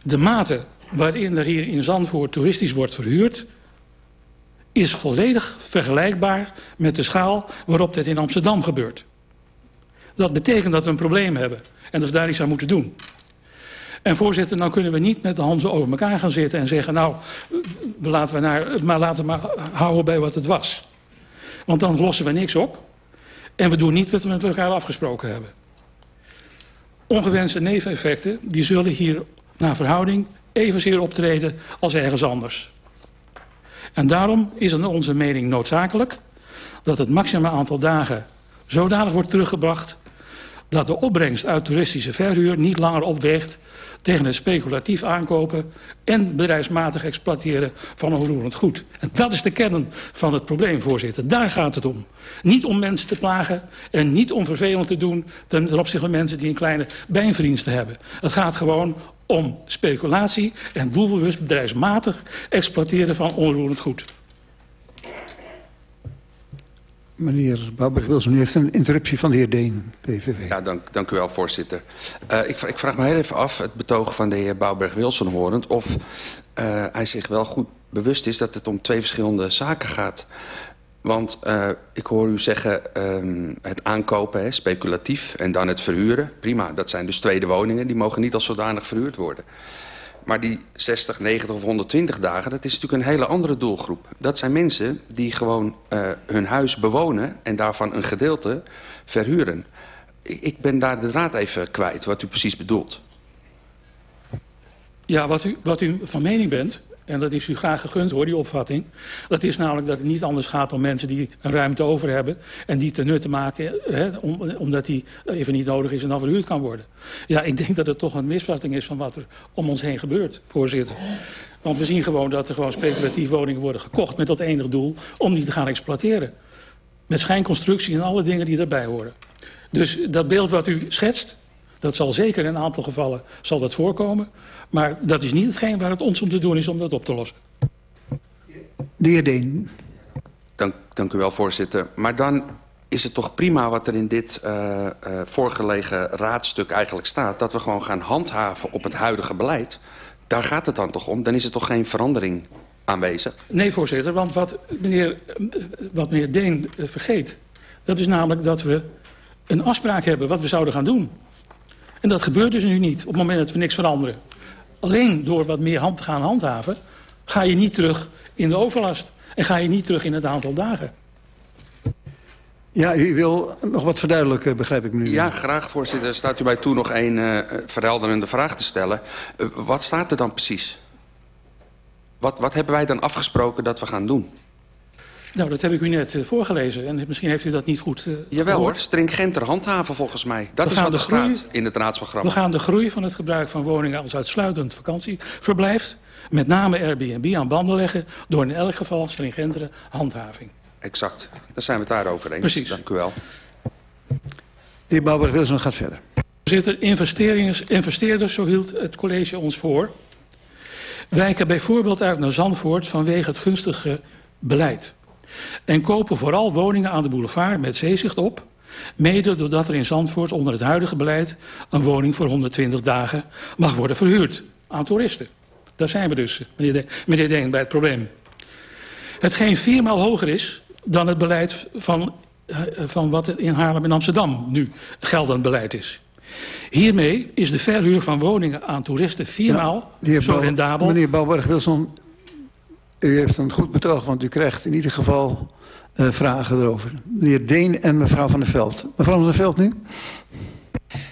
de mate waarin er hier in Zandvoort toeristisch wordt verhuurd... is volledig vergelijkbaar met de schaal waarop dit in Amsterdam gebeurt. Dat betekent dat we een probleem hebben en dat we daar iets aan moeten doen. En voorzitter, dan kunnen we niet met de handen over elkaar gaan zitten en zeggen... nou, laten we naar, maar laten maar houden bij wat het was. Want dan lossen we niks op. En we doen niet wat we met elkaar afgesproken hebben. Ongewenste neveneffecten die zullen hier naar verhouding evenzeer optreden als ergens anders. En daarom is het naar onze mening noodzakelijk dat het maximaal aantal dagen zodanig wordt teruggebracht dat de opbrengst uit toeristische verhuur niet langer opweegt tegen het speculatief aankopen en bedrijfsmatig exploiteren van onroerend goed. En dat is de kern van het probleem, voorzitter. Daar gaat het om. Niet om mensen te plagen en niet om vervelend te doen ten opzichte van mensen die een kleine bijnverdienste hebben. Het gaat gewoon om speculatie en doelbewust bedrijfsmatig exploiteren van onroerend goed. Meneer Bouwberg-Wilson, u heeft een interruptie van de heer Deen, PVV. Ja, dank, dank u wel, voorzitter. Uh, ik, ik, vraag me heel even af, het betogen van de heer Bouwberg-Wilson horend... of uh, hij zich wel goed bewust is dat het om twee verschillende zaken gaat. Want uh, ik hoor u zeggen um, het aankopen, hè, speculatief, en dan het verhuren. Prima, dat zijn dus tweede woningen, die mogen niet als zodanig verhuurd worden. Maar die 60, 90 of 120 dagen, dat is natuurlijk een hele andere doelgroep. Dat zijn mensen die gewoon uh, hun huis bewonen en daarvan een gedeelte verhuren. Ik, ik ben daar de draad even kwijt, wat u precies bedoelt. Ja, wat u, wat u van mening bent, En dat is u graag gegund hoor, die opvatting. Dat is namelijk dat het niet anders gaat om mensen die een ruimte over hebben... en die te nutten maken, hè, om, omdat die even niet nodig is en dan verhuurd kan worden. Ja, ik denk dat het toch een misvatting is van wat er om ons heen gebeurt, voorzitter. Want we zien gewoon dat er gewoon speculatief woningen worden gekocht... met dat enige doel om die te gaan exploiteren. Met schijnconstructie en alle dingen die daarbij horen. Dus dat beeld wat u schetst, dat zal zeker in een aantal gevallen zal dat voorkomen. Maar dat is niet hetgeen waar het ons om te doen is om dat op te lossen. De heer Deen. Dank, dank u wel, voorzitter. Maar dan is het toch prima wat er in dit uh, uh, voorgelegen raadstuk eigenlijk staat... dat we gewoon gaan handhaven op het huidige beleid. Daar gaat het dan toch om? Dan is er toch geen verandering aanwezig? Nee, voorzitter, want wat meneer, wat meneer Deen uh, vergeet... dat is namelijk dat we een afspraak hebben wat we zouden gaan doen. En dat gebeurt dus nu niet op het moment dat we niks veranderen. Alleen door wat meer hand te gaan handhaven... ga je niet terug in de overlast. En ga je niet terug in het aantal dagen. Ja, u wil nog wat verduidelijken, begrijp ik nu. Ja, graag, voorzitter. Staat u mij toe nog een uh, verhelderende vraag te stellen. Uh, wat staat er dan precies? Wat, wat hebben wij dan afgesproken dat we gaan doen? Nou, dat heb ik u net uh, voorgelezen. En misschien heeft u dat niet goed uh, Jawel gehoord. hoor, stringenter handhaven volgens mij. Dat we is wat er groei, staat in het raadsprogramma. We gaan de groei van het gebruik van woningen als uitsluitend vakantieverblijf... met name Airbnb aan banden leggen... door in elk geval stringentere handhaving. Exact. Daar zijn we het daarover eens. Precies. Dank u wel. De heer Bouwer-Wilson gaat verder. Voorzitter, investeerders, zo hield het college ons voor... wijken bijvoorbeeld uit naar Zandvoort vanwege het gunstige beleid... En kopen vooral woningen aan de boulevard met zeezicht op. Mede doordat er in Zandvoort onder het huidige beleid... een woning voor 120 dagen mag worden verhuurd aan toeristen. Daar zijn we dus, meneer, de, meneer Deen, bij het probleem. Hetgeen viermaal hoger is dan het beleid van, van wat in Haarlem en Amsterdam nu geldend beleid is. Hiermee is de verhuur van woningen aan toeristen viermaal ja, zo rendabel... Meneer Bouwberg-Wilson, u heeft een goed betoog, want u krijgt in ieder geval uh, vragen erover. Meneer Deen en mevrouw Van der Veld. Mevrouw Van der Veld nu?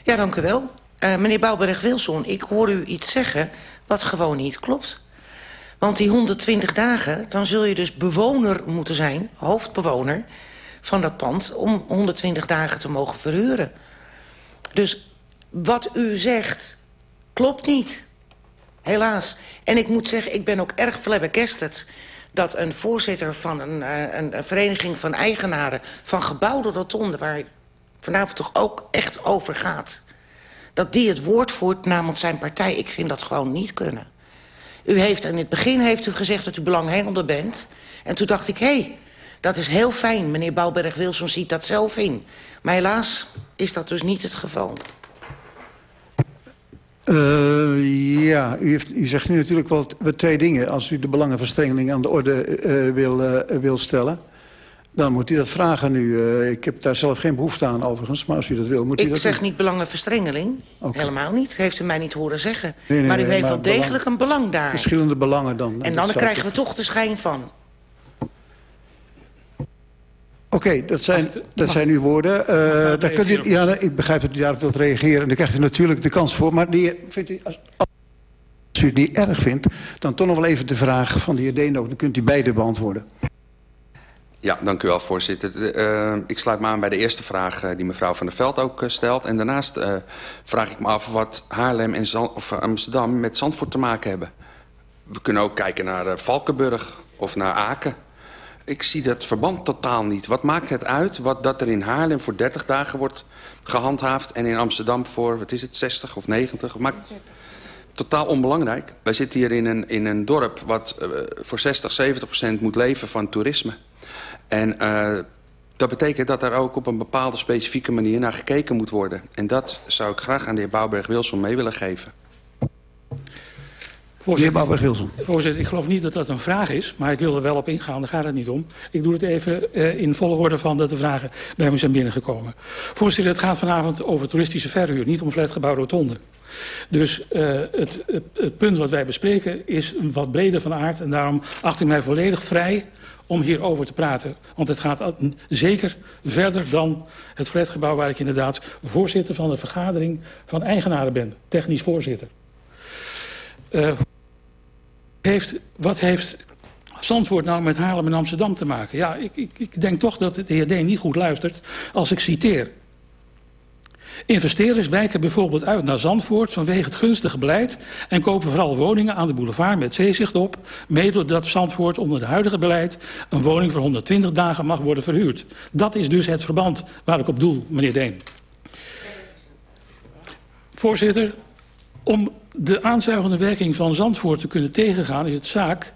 Ja, dank u wel. Uh, meneer Bouwberg-Wilson, ik hoor u iets zeggen wat gewoon niet klopt. Want die 120 dagen, dan zul je dus bewoner moeten zijn, hoofdbewoner van dat pand... om 120 dagen te mogen verhuren. Dus wat u zegt, klopt niet. Helaas. En ik moet zeggen, ik ben ook erg flabbergasted... dat een voorzitter van een, een, een vereniging van eigenaren... van gebouwde rotonde, waar vanavond toch ook echt over gaat... dat die het woord voert namens zijn partij. Ik vind dat gewoon niet kunnen. U heeft in het begin heeft u gezegd dat u belanghebbende bent. En toen dacht ik, hé, hey, dat is heel fijn. Meneer Bouwberg-Wilson ziet dat zelf in. Maar helaas is dat dus niet het geval. Uh, ja, u, heeft, u zegt nu natuurlijk wel twee dingen. Als u de belangenverstrengeling aan de orde uh, wil, uh, wil stellen... dan moet u dat vragen nu. ik heb daar zelf geen behoefte aan overigens, maar als u dat wil... Moet ik u dat zeg doen. niet belangenverstrengeling. Okay. Helemaal niet. Heeft u mij niet horen zeggen. Nee, nee, maar u nee, heeft maar wel degelijk belang, een belang daar. Verschillende belangen dan. En dan krijgen we toch de schijn van. Oké, okay, dat, zijn, dat zijn uw woorden. Uh, daar kunt u, ja, ik begrijp dat u daarop wilt reageren. En daar krijgt u natuurlijk de kans voor. Maar die, vindt u, als, als u die erg vindt, dan toch nog wel even de vraag van de heer Deno. Dan kunt u beide beantwoorden. Ja, dank u wel, voorzitter. Uh, ik sluit me aan bij de eerste vraag uh, die mevrouw Van der Veld ook uh, stelt. En daarnaast vraag ik me af wat Haarlem en Zand of Amsterdam met Zandvoort te maken hebben. We kunnen ook kijken naar Valkenburg of naar Aken. Ik zie dat verband totaal niet. Wat maakt het uit wat dat er in Haarlem voor 30 dagen wordt gehandhaafd... en in Amsterdam voor, wat is het, 60 of 90? Maakt totaal onbelangrijk. Wij zitten hier in een, in een dorp wat uh, voor 60, 70 procent moet leven van toerisme. En uh, dat betekent dat er ook op een bepaalde specifieke manier naar gekeken moet worden. En dat zou ik graag aan de heer Bouwberg-Wilson mee willen geven. Voorzitter, voorzitter, ik geloof niet dat dat een vraag is, maar ik wil er wel op ingaan, daar gaat het niet om. Ik doe het even uh, in volgorde van dat de vragen bij me zijn binnengekomen. Voorzitter, het gaat vanavond over toeristische verhuur, niet om flatgebouw rotonde. Dus uh, het, het, het punt wat wij bespreken is wat breder van aard en daarom acht ik mij volledig vrij om hierover te praten. Want het gaat zeker verder dan het flatgebouw waar ik inderdaad voorzitter van de vergadering van eigenaren ben, technisch voorzitter. Uh, heeft, wat heeft Zandvoort nou met Haarlem en Amsterdam te maken? Ja, ik, ik, ik denk toch dat de heer Deen niet goed luistert als ik citeer. Investeerders wijken bijvoorbeeld uit naar Zandvoort vanwege het gunstige beleid en kopen vooral woningen aan de boulevard met zeezicht op, mede doordat Zandvoort onder het huidige beleid een woning voor 120 dagen mag worden verhuurd. Dat is dus het verband waar ik op doel, meneer Deen. Voorzitter, om de aanzuigende werking van Zandvoort te kunnen tegengaan is het zaak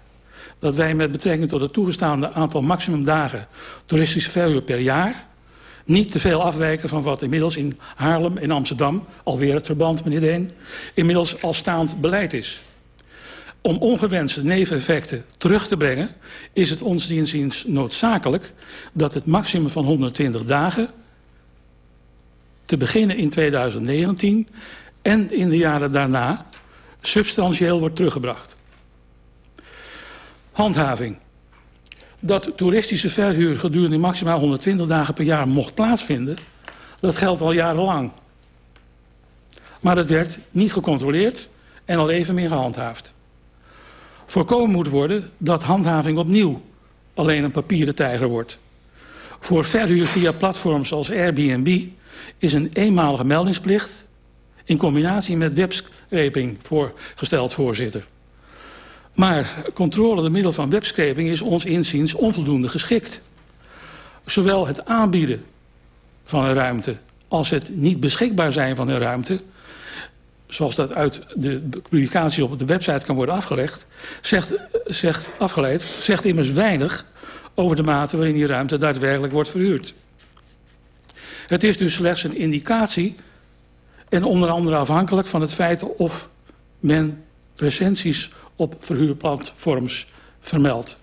dat wij met betrekking tot het toegestaande aantal maximum dagen toeristische verhuur per jaar niet te veel afwijken van wat inmiddels in Haarlem en Amsterdam, alweer het verband meneer Deen, inmiddels al staand beleid is. Om ongewenste neveneffecten terug te brengen is het ons dienstziens noodzakelijk dat het maximum van 120 dagen te beginnen in 2019 en in de jaren daarna substantieel wordt teruggebracht. Handhaving. Dat toeristische verhuur gedurende maximaal 120 dagen per jaar mocht plaatsvinden, dat geldt al jarenlang. Maar het werd niet gecontroleerd en al even meer gehandhaafd. Voorkomen moet worden dat handhaving opnieuw alleen een papieren tijger wordt. Voor verhuur via platforms als Airbnb is een eenmalige meldingsplicht in combinatie met webscraping voorgesteld, voorzitter. Maar controle door middel van webscraping is ons inziens onvoldoende geschikt. Zowel het aanbieden van een ruimte als het niet beschikbaar zijn van een ruimte... zoals dat uit de publicatie op de website kan worden afgelegd... zegt, zegt, afgeleid, zegt immers weinig over de mate waarin die ruimte daadwerkelijk wordt verhuurd. Het is dus slechts een indicatie en onder andere afhankelijk van het feit of men recensies op verhuurplatforms vermeldt.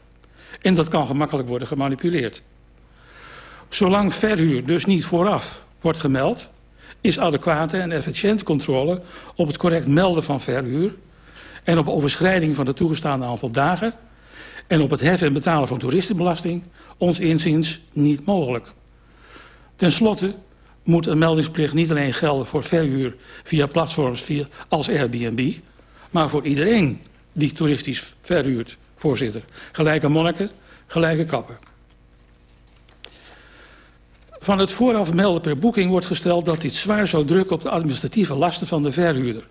En dat kan gemakkelijk worden gemanipuleerd. Zolang verhuur dus niet vooraf wordt gemeld... is adequate en efficiënte controle op het correct melden van verhuur... en op overschrijding van het toegestaande aantal dagen... en op het heffen en betalen van toeristenbelasting... ons inziens niet mogelijk. Ten slotte moet een meldingsplicht niet alleen gelden voor verhuur... via platforms via, als Airbnb... maar voor iedereen die toeristisch verhuurt, voorzitter. Gelijke monniken, gelijke kappen. Van het vooraf melden per boeking wordt gesteld dat dit zwaar zou drukken op de administratieve lasten van de verhuurder.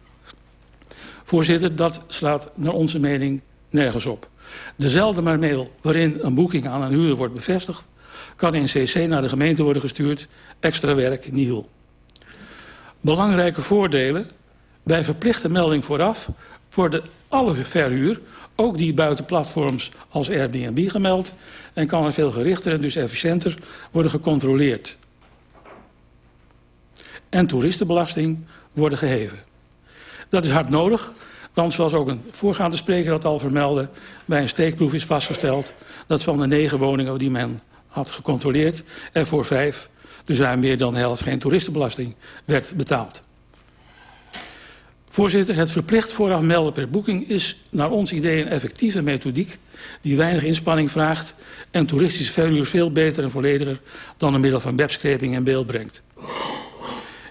Voorzitter, dat slaat naar onze mening nergens op. Dezelfde mail waarin een boeking aan een huurder wordt bevestigd, kan in CC naar de gemeente worden gestuurd. Extra werk, nihil. Belangrijke voordelen. Bij verplichte melding vooraf worden alle verhuur, ook die buiten platforms als Airbnb gemeld... en kan er veel gerichter en dus efficiënter worden gecontroleerd. En toeristenbelasting worden geheven. Dat is hard nodig, want zoals ook een voorgaande spreker dat al vermeldde... bij een steekproef is vastgesteld dat van de negen woningen die men had gecontroleerd... er voor vijf, dus ruim meer dan de helft, geen toeristenbelasting werd betaald. Voorzitter, het verplicht vooraf melden per boeking is naar ons idee een effectieve methodiek die weinig inspanning vraagt en toeristische verhuur veel beter en vollediger dan een middel van webscraping in beeld brengt.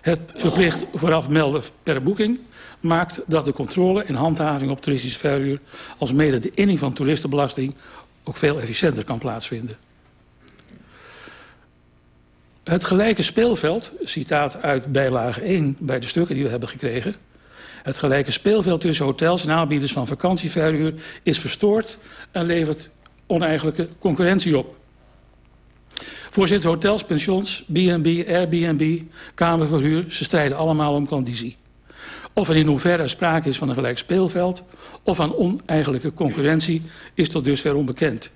Het verplicht vooraf melden per boeking maakt dat de controle en handhaving op toeristische verhuur als mede de inning van toeristenbelasting ook veel efficiënter kan plaatsvinden. Het gelijke speelveld, citaat uit bijlage 1 bij de stukken die we hebben gekregen het gelijke speelveld tussen hotels en aanbieders van vakantieverhuur is verstoord en levert oneigenlijke concurrentie op. Voorzitter, hotels, pensions, B&B, Airbnb, kamerverhuur, ze strijden allemaal om conditie. Of er in hoeverre sprake is van een gelijk speelveld of aan oneigenlijke concurrentie is tot dusver onbekend.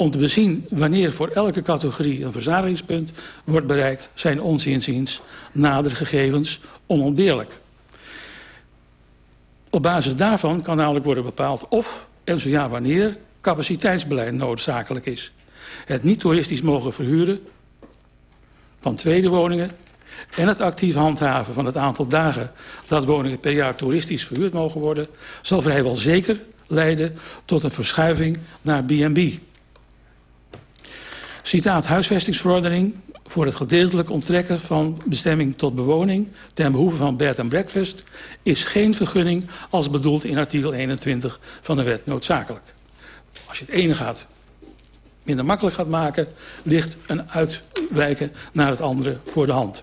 Om te bezien wanneer voor elke categorie een verzadigingspunt wordt bereikt, zijn ons inziens nadere gegevens onontbeerlijk. Op basis daarvan kan namelijk worden bepaald of, en zo ja wanneer, capaciteitsbeleid noodzakelijk is. Het niet toeristisch mogen verhuren van tweede woningen en het actief handhaven van het aantal dagen dat woningen per jaar toeristisch verhuurd mogen worden, zal vrijwel zeker leiden tot een verschuiving naar B&B. Citaat huisvestingsverordening voor het gedeeltelijk onttrekken van bestemming tot bewoning ten behoeve van bed and breakfast is geen vergunning als bedoeld in artikel 21 van de wet noodzakelijk. Als je het ene gaat minder makkelijk gaat maken, ligt een uitwijken naar het andere voor de hand.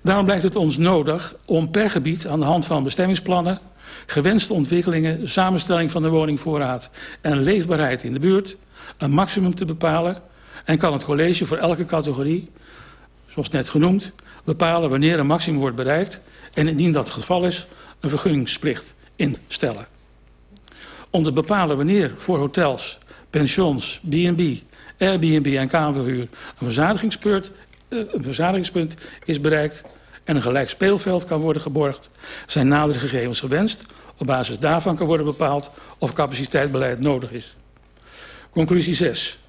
Daarom blijkt het ons nodig om per gebied aan de hand van bestemmingsplannen, gewenste ontwikkelingen, samenstelling van de woningvoorraad en leefbaarheid in de buurt een maximum te bepalen en kan het college voor elke categorie, zoals net genoemd, bepalen wanneer een maximum wordt bereikt en indien dat het geval is, een vergunningsplicht instellen. Om te bepalen wanneer voor hotels, pensions, B&B, Airbnb en kamerverhuur een verzadigingspunt, eh, een verzadigingspunt is bereikt en een gelijk speelveld kan worden geborgd, zijn nadere gegevens gewenst. Op basis daarvan kan worden bepaald of capaciteitsbeleid nodig is. Conclusie 6.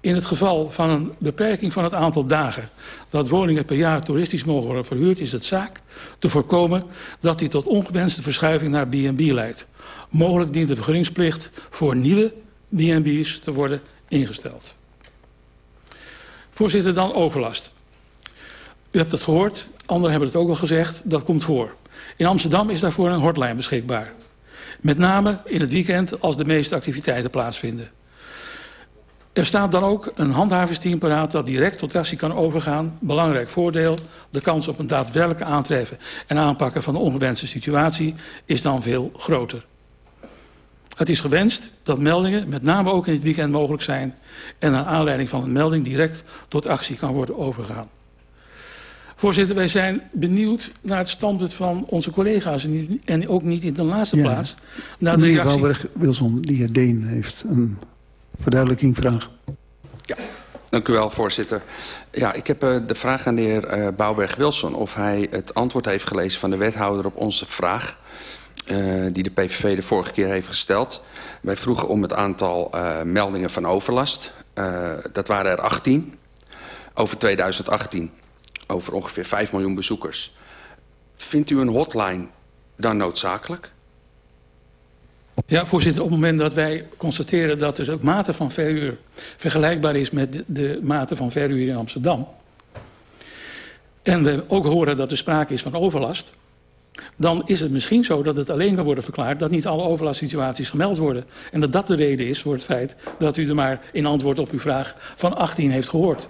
In het geval van een beperking van het aantal dagen dat woningen per jaar toeristisch mogen worden verhuurd, is het zaak te voorkomen dat die tot ongewenste verschuiving naar B&B leidt. Mogelijk dient de vergunningsplicht voor nieuwe B&B's te worden ingesteld. Voorzitter, dan overlast. U hebt het gehoord, anderen hebben het ook al gezegd, dat komt voor. In Amsterdam is daarvoor een hotline beschikbaar. Met name in het weekend als de meeste activiteiten plaatsvinden. Er staat dan ook een handhavingsteam paraat dat direct tot actie kan overgaan. Belangrijk voordeel, de kans op een daadwerkelijk aantreffen en aanpakken van de ongewenste situatie is dan veel groter. Het is gewenst dat meldingen, met name ook in het weekend, mogelijk zijn... en naar aanleiding van een melding direct tot actie kan worden overgegaan. Voorzitter, wij zijn benieuwd naar het standpunt van onze collega's... en ook niet in de laatste ja. plaats naar de Meneer reactie... Bouwberg-Wilson, de heer Deen heeft een verduidelijking vraag. Ja, dank u wel, voorzitter. Ja, ik heb uh, de vraag aan de heer uh, Bouwberg-Wilson... of hij het antwoord heeft gelezen van de wethouder op onze vraag... Uh, die de PVV de vorige keer heeft gesteld. Wij vroegen om het aantal meldingen van overlast. Dat waren er 18 over 2018. Over ongeveer 5 miljoen bezoekers. Vindt u een hotline dan noodzakelijk? Ja, voorzitter, op het moment dat wij constateren dat dus ook mate van verhuur vergelijkbaar is met de, de mate van verhuur in Amsterdam. En we ook horen dat er sprake is van overlast dan is het misschien zo dat het alleen kan worden verklaard... dat niet alle overlastsituaties gemeld worden. En dat dat de reden is voor het feit dat u er maar in antwoord op uw vraag van 18 heeft gehoord.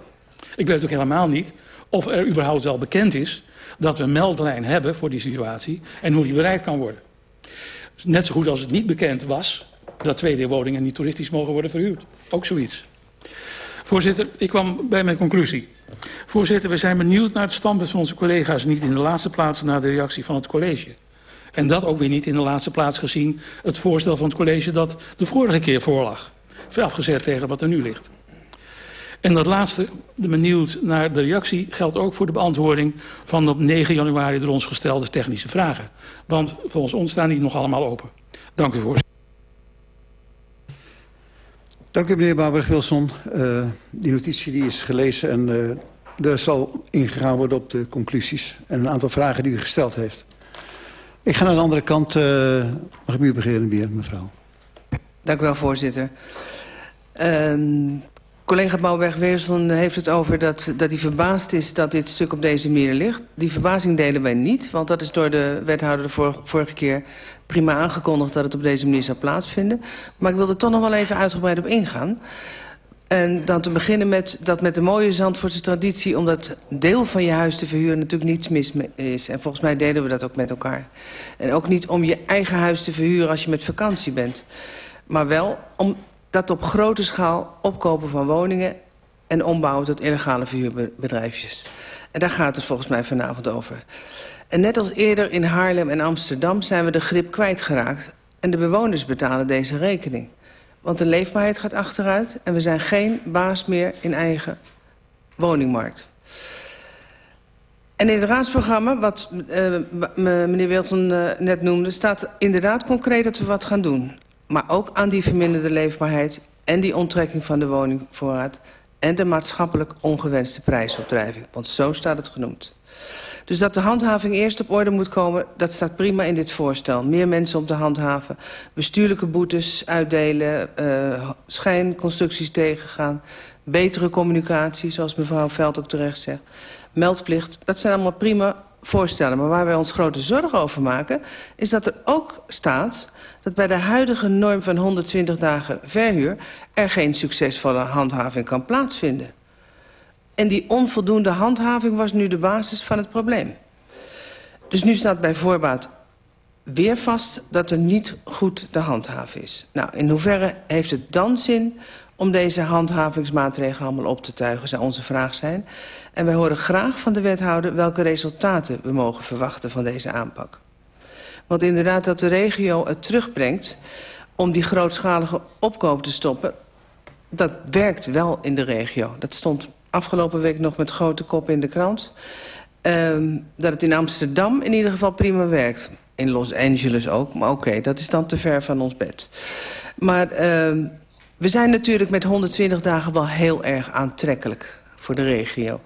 Ik weet ook helemaal niet of er überhaupt wel bekend is dat we een meldlijn hebben voor die situatie... en hoe die bereikt kan worden. Net zo goed als het niet bekend was dat tweede woningen niet toeristisch mogen worden verhuurd. Ook zoiets. Voorzitter, ik kwam bij mijn conclusie. Voorzitter, we zijn benieuwd naar het standpunt van onze collega's... niet in de laatste plaats naar de reactie van het college. En dat ook weer niet in de laatste plaats gezien... het voorstel van het college dat de vorige keer voorlag. Afgezet tegen wat er nu ligt. En dat laatste, benieuwd naar de reactie... geldt ook voor de beantwoording van de op 9 januari door ons gestelde technische vragen. Want volgens ons staan die nog allemaal open. Dank u, voorzitter. Dank u, meneer Baberg-Wilson. Uh, die notitie die is gelezen en uh, er zal ingegaan worden op de conclusies... en een aantal vragen die u gesteld heeft. Ik ga naar de andere kant. Uh, mag ik u beginnen weer, mevrouw? Dank u wel, voorzitter. Um, collega Bouwberg-Wilson heeft het over dat, dat hij verbaasd is... dat dit stuk op deze manier ligt. Die verbazing delen wij niet, want dat is door de wethouder de vor, vorige keer prima aangekondigd dat het op deze manier zou plaatsvinden. Maar ik wil er toch nog wel even uitgebreid op ingaan. En dan te beginnen met dat met de mooie Zandvoortse traditie... om dat deel van je huis te verhuren natuurlijk niets mis is. En volgens mij delen we dat ook met elkaar. En ook niet om je eigen huis te verhuren als je met vakantie bent. Maar wel om dat op grote schaal opkopen van woningen... en ombouwen tot illegale verhuurbedrijfjes. En daar gaat het volgens mij vanavond over. En net als eerder in Haarlem en Amsterdam zijn we de grip kwijtgeraakt. En de bewoners betalen deze rekening. Want de leefbaarheid gaat achteruit en we zijn geen baas meer in eigen woningmarkt. En in het raadsprogramma, wat uh, meneer Wilton uh, net noemde... staat inderdaad concreet dat we wat gaan doen. Maar ook aan die verminderde leefbaarheid en die onttrekking van de woningvoorraad... en de maatschappelijk ongewenste prijsopdrijving. Want zo staat het genoemd. Dus dat de handhaving eerst op orde moet komen, dat staat prima in dit voorstel. Meer mensen om te handhaven, bestuurlijke boetes uitdelen, uh, schijnconstructies tegengaan, betere communicatie, zoals mevrouw Veld ook terecht zegt, meldplicht. Dat zijn allemaal prima voorstellen. Maar waar wij ons grote zorgen over maken... is dat er ook staat dat bij de huidige norm van 120 dagen verhuur... er geen succesvolle handhaving kan plaatsvinden. En die onvoldoende handhaving was nu de basis van het probleem. Dus nu staat bij voorbaat weer vast dat er niet goed te handhaven is. Nou, in hoeverre heeft het dan zin om deze handhavingsmaatregelen allemaal op te tuigen, zou onze vraag zijn. En wij horen graag van de wethouder welke resultaten we mogen verwachten van deze aanpak. Want inderdaad dat de regio het terugbrengt om die grootschalige opkoop te stoppen, dat werkt wel in de regio. Dat stond afgelopen week nog met grote kop in de krant. Um, dat het in Amsterdam in ieder geval prima werkt. In Los Angeles ook, maar oké, dat is dan te ver van ons bed. Maar uh, we zijn natuurlijk met 120 dagen wel heel erg aantrekkelijk voor de regio...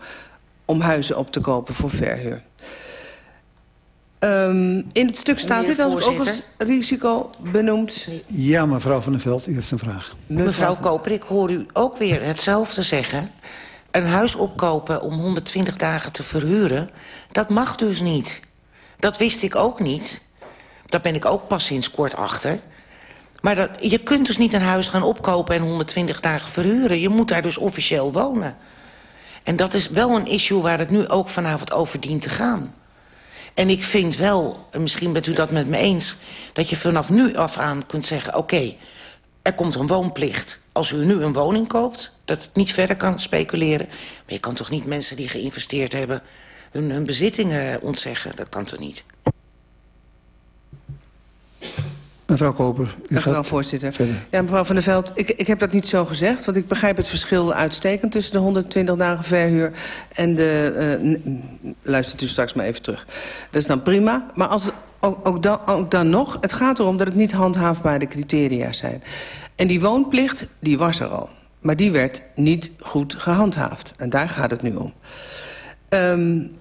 om huizen op te kopen voor verhuur. Um, in het stuk staat dit als ook als risico benoemd. Ja, mevrouw Van der Veld, u heeft een vraag. Mevrouw, mevrouw Koper, ik hoor u ook weer hetzelfde zeggen. Een huis opkopen om 120 dagen te verhuren, dat mag dus niet. Dat wist ik ook niet. Daar ben ik ook pas sinds kort achter. Maar dat, je kunt dus niet een huis gaan opkopen en 120 dagen verhuren. Je moet daar dus officieel wonen. En dat is wel een issue waar het nu ook vanavond over dient te gaan. En ik vind wel, en misschien bent u dat met me eens... dat je vanaf nu af aan kunt zeggen... oké, er komt een woonplicht. Als u nu een woning koopt, dat het niet verder kan speculeren. Maar je kan toch niet mensen die geïnvesteerd hebben... hun, hun bezittingen ontzeggen? Dat kan toch niet? Mevrouw Koper, u Dank u wel, voorzitter. Verder. Ja, mevrouw Van der Veld, ik, ik heb dat niet zo gezegd... want ik begrijp het verschil uitstekend tussen de 120 dagen verhuur... en de... Uh, luistert u straks maar even terug. Dat is dan prima. Maar als, ook, ook, dan, ook dan nog, het gaat erom dat het niet handhaafbare criteria zijn. En die woonplicht, die was er al. Maar die werd niet goed gehandhaafd. En daar gaat het nu om. Um,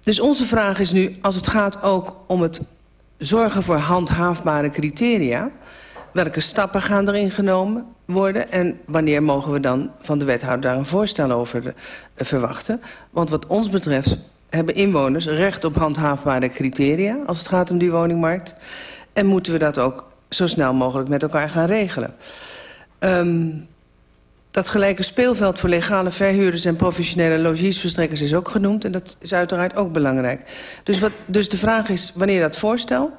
dus onze vraag is nu, als het gaat ook om het zorgen voor handhaafbare criteria. Welke stappen gaan erin genomen worden? En wanneer mogen we dan van de wethouder daar een voorstel over de, uh, verwachten? Want wat ons betreft hebben inwoners recht op handhaafbare criteria... als het gaat om die woningmarkt. En moeten we dat ook zo snel mogelijk met elkaar gaan regelen. Um, dat gelijke speelveld voor legale verhuurders en professionele logiesverstrekkers is ook genoemd. En dat is uiteraard ook belangrijk. Dus, wat, dus de vraag is wanneer dat voorstel.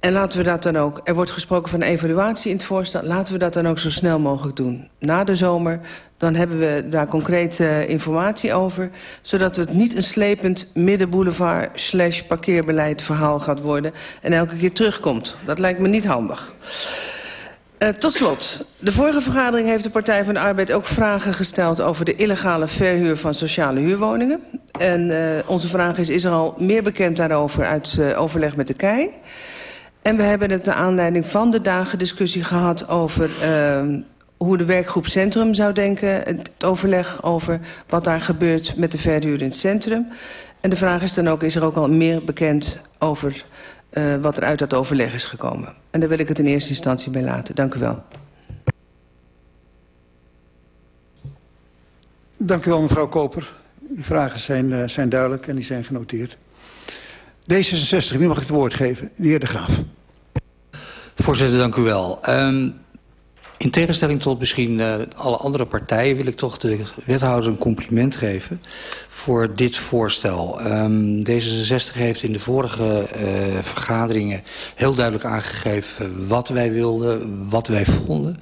En laten we dat dan ook, er wordt gesproken van evaluatie in het voorstel. Laten we dat dan ook zo snel mogelijk doen. Na de zomer, dan hebben we daar concrete informatie over. Zodat het niet een slepend middenboulevard slash parkeerbeleid verhaal gaat worden. En elke keer terugkomt. Dat lijkt me niet handig. Uh, tot slot. De vorige vergadering heeft de Partij van de Arbeid ook vragen gesteld... over de illegale verhuur van sociale huurwoningen. En uh, onze vraag is, is er al meer bekend daarover uit uh, overleg met de KEI? En we hebben het naar aanleiding van de dagen discussie gehad... over hoe de werkgroep Centrum zou denken. Het overleg over wat daar gebeurt met de verhuur in het centrum. En de vraag is dan ook, is er ook al meer bekend over uh, wat er uit dat overleg is gekomen. En daar wil ik het in eerste instantie bij laten. Dank u wel. Dank u wel, mevrouw Koper. Uw vragen zijn, uh, zijn duidelijk en die zijn genoteerd. D66, wie mag ik het woord geven? De heer De Graaf. Voorzitter, dank u wel. Um, in tegenstelling tot misschien uh, alle andere partijen... wil ik toch de wethouder een compliment geven voor dit voorstel. Um, D66 heeft in de vorige uh, vergaderingen heel duidelijk aangegeven wat wij wilden, wat wij vonden.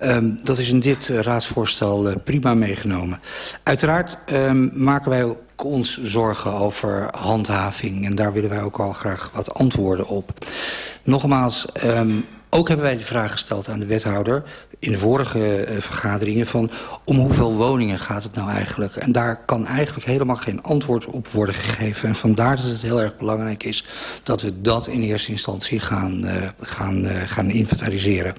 Um, dat is in dit raadsvoorstel uh, prima meegenomen. Uiteraard um, maken wij ook ons zorgen over handhaving en daar willen wij ook al graag wat antwoorden op. Nogmaals, ook hebben wij de vraag gesteld aan de wethouder in de vorige uh, vergaderingen van om hoeveel woningen gaat het nou eigenlijk? En daar kan eigenlijk helemaal geen antwoord op worden gegeven. En vandaar dat het heel erg belangrijk is dat we dat in eerste instantie gaan, uh, gaan, uh, gaan inventariseren.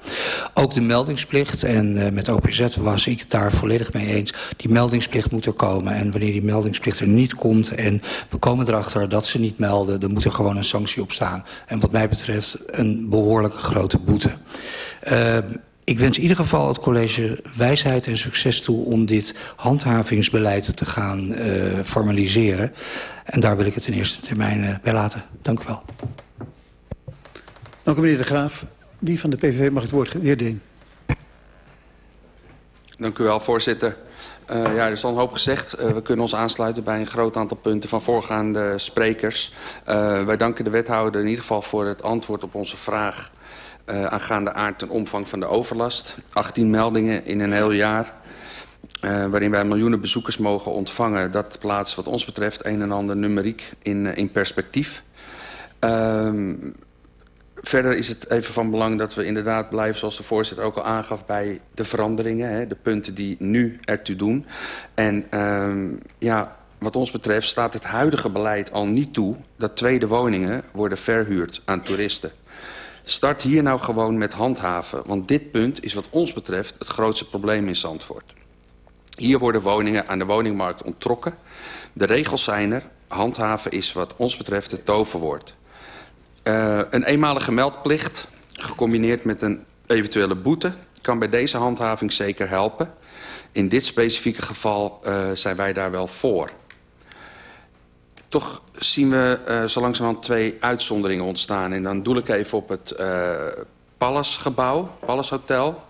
Ook de meldingsplicht, en met OPZ was ik het daar volledig mee eens. Die meldingsplicht moet er komen. En wanneer die meldingsplicht er niet komt en we komen erachter dat ze niet melden, dan moet er gewoon een sanctie op staan. En wat mij betreft een behoorlijke grote boete. Uh, ik wens in ieder geval het college wijsheid en succes toe om dit handhavingsbeleid te gaan uh, formaliseren. En daar wil ik het in eerste termijn uh, bij laten. Dank u wel. Dank u meneer De Graaf. Wie van de PVV mag het woord? Heer Deen. Dank u wel, voorzitter. Uh, ja, er is al een hoop gezegd. Uh, we kunnen ons aansluiten bij een groot aantal punten van voorgaande sprekers. Uh, wij danken de wethouder in ieder geval voor het antwoord op onze vraag... Uh, aangaande aard en omvang van de overlast. 18 meldingen in een heel jaar. Uh, waarin wij miljoenen bezoekers mogen ontvangen. Dat plaatst wat ons betreft een en ander numeriek in, uh, in perspectief. Uh, verder is het even van belang dat we inderdaad blijven, zoals de voorzitter ook al aangaf, bij de veranderingen. Hè, de punten die nu ertoe doen. En uh, ja, wat ons betreft staat het huidige beleid al niet toe dat tweede woningen worden verhuurd aan toeristen. Start hier nou gewoon met handhaven. Want dit punt is wat ons betreft het grootste probleem in Zandvoort. Hier worden woningen aan de woningmarkt onttrokken. De regels zijn er. Handhaven is wat ons betreft het toverwoord. Uh, een eenmalige meldplicht, gecombineerd met een eventuele boete... kan bij deze handhaving zeker helpen. In dit specifieke geval uh, zijn wij daar wel voor. Toch zien we uh, zo langzamerhand twee uitzonderingen ontstaan. En dan doe ik even op het uh, Palace-gebouw, Palace Hotel...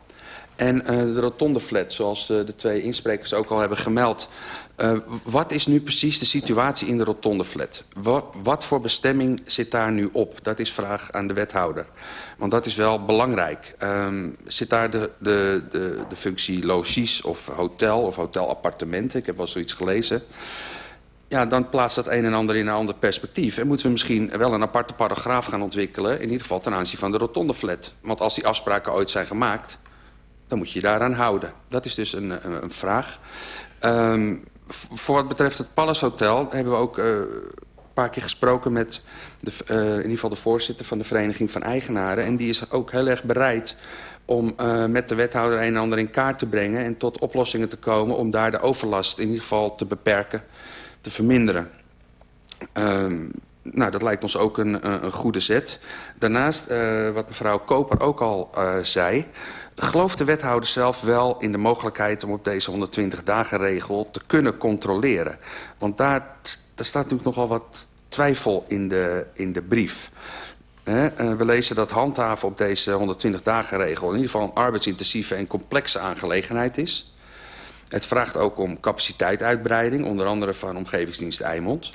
en uh, de Rotonde Flat, zoals de twee insprekers ook al hebben gemeld. wat is nu precies de situatie in de Rotonde Flat? Wat, wat voor bestemming zit daar nu op? Dat is vraag aan de wethouder. Want dat is wel belangrijk. Um, zit daar de, de, de, de functie logies of hotel of hotelappartementen? Ik heb wel zoiets gelezen ja, dan plaatst dat een en ander in een ander perspectief. En moeten we misschien wel een aparte paragraaf gaan ontwikkelen... in ieder geval ten aanzien van de rotonde flat. Want als die afspraken ooit zijn gemaakt... dan moet je je daaraan houden. Dat is dus een, een, een vraag. Um, voor wat betreft het Palace Hotel... hebben we ook uh, een paar keer gesproken met de, uh, in ieder geval de voorzitter... van de Vereniging van Eigenaren. En die is ook heel erg bereid om uh, met de wethouder een en ander in kaart te brengen... en tot oplossingen te komen om daar de overlast in ieder geval te beperken te verminderen. Um, nou, dat lijkt ons ook een, een goede zet. Daarnaast, uh, wat mevrouw Koper ook al uh, zei... gelooft de wethouder zelf wel in de mogelijkheid om op deze 120 dagen regel te kunnen controleren. Want daar, daar staat natuurlijk nogal wat twijfel in de, in de brief. We lezen dat handhaven op deze 120 dagen regel... in ieder geval een arbeidsintensieve en complexe aangelegenheid is... Het vraagt ook om capaciteituitbreiding, onder andere van Omgevingsdienst Eimond.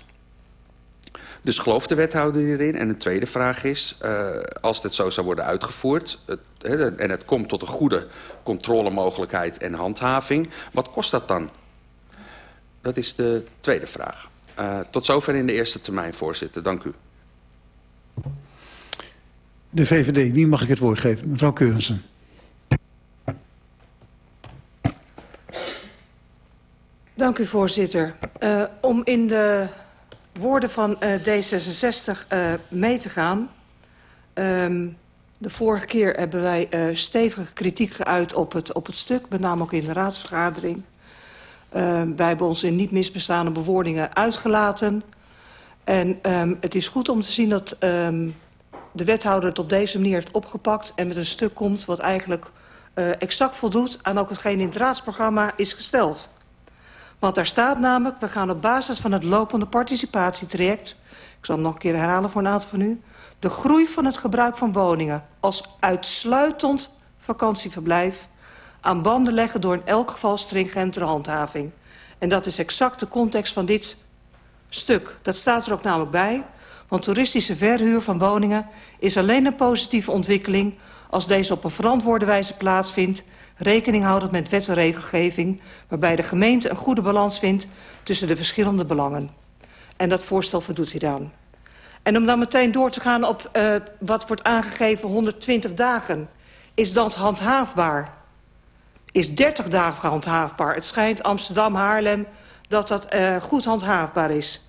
Dus gelooft de wethouder hierin? En een tweede vraag is, uh, als dit zo zou worden uitgevoerd... Het, he, en het komt tot een goede controlemogelijkheid en handhaving... wat kost dat dan? Dat is de tweede vraag. Uh, tot zover in de eerste termijn, voorzitter. Dank u. De VVD, wie mag ik het woord geven? Mevrouw Keurensen. Dank u, voorzitter. Uh, om in de woorden van uh, D66 uh, mee te gaan... Um, de vorige keer hebben wij uh, stevige kritiek geuit op het, op het stuk, met name ook in de raadsvergadering. Uh, wij hebben ons in niet misbestaande bewoordingen uitgelaten. En um, het is goed om te zien dat um, de wethouder het op deze manier heeft opgepakt... en met een stuk komt wat eigenlijk uh, exact voldoet aan ook hetgeen in het raadsprogramma is gesteld. Want daar staat namelijk, we gaan op basis van het lopende participatietraject... ik zal het nog een keer herhalen voor een aantal van u... de groei van het gebruik van woningen als uitsluitend vakantieverblijf... aan banden leggen door in elk geval stringentere handhaving. En dat is exact de context van dit stuk. Dat staat er ook namelijk bij. Want toeristische verhuur van woningen is alleen een positieve ontwikkeling... als deze op een verantwoorde wijze plaatsvindt rekening houdend met wet en regelgeving... waarbij de gemeente een goede balans vindt tussen de verschillende belangen. En dat voorstel voldoet hieraan. En om dan meteen door te gaan op uh, wat wordt aangegeven 120 dagen. Is dat handhaafbaar? Is 30 dagen handhaafbaar? Het schijnt Amsterdam, Haarlem dat dat uh, goed handhaafbaar is.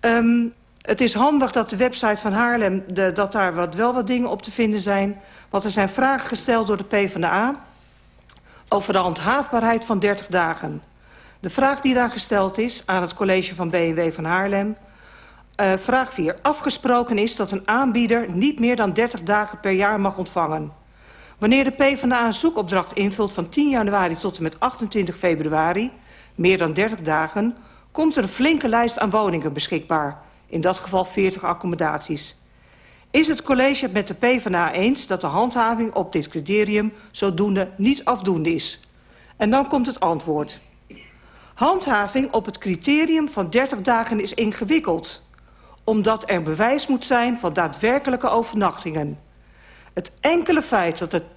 Um, het is handig dat de website van Haarlem, de, dat daar wat, wel wat dingen op te vinden zijn. Want er zijn vragen gesteld door de PvdA over de handhaafbaarheid van 30 dagen. De vraag die daar gesteld is aan het college van BNW van Haarlem... Uh, vraag 4. Afgesproken is dat een aanbieder niet meer dan 30 dagen per jaar mag ontvangen. Wanneer de PvdA een zoekopdracht invult van 10 januari tot en met 28 februari... meer dan 30 dagen, komt er een flinke lijst aan woningen beschikbaar. In dat geval 40 accommodaties. Is het college het met de PvdA eens dat de handhaving op dit criterium zodoende niet afdoende is? En dan komt het antwoord. Handhaving op het criterium van 30 dagen is ingewikkeld omdat er bewijs moet zijn van daadwerkelijke overnachtingen. Het enkele feit dat het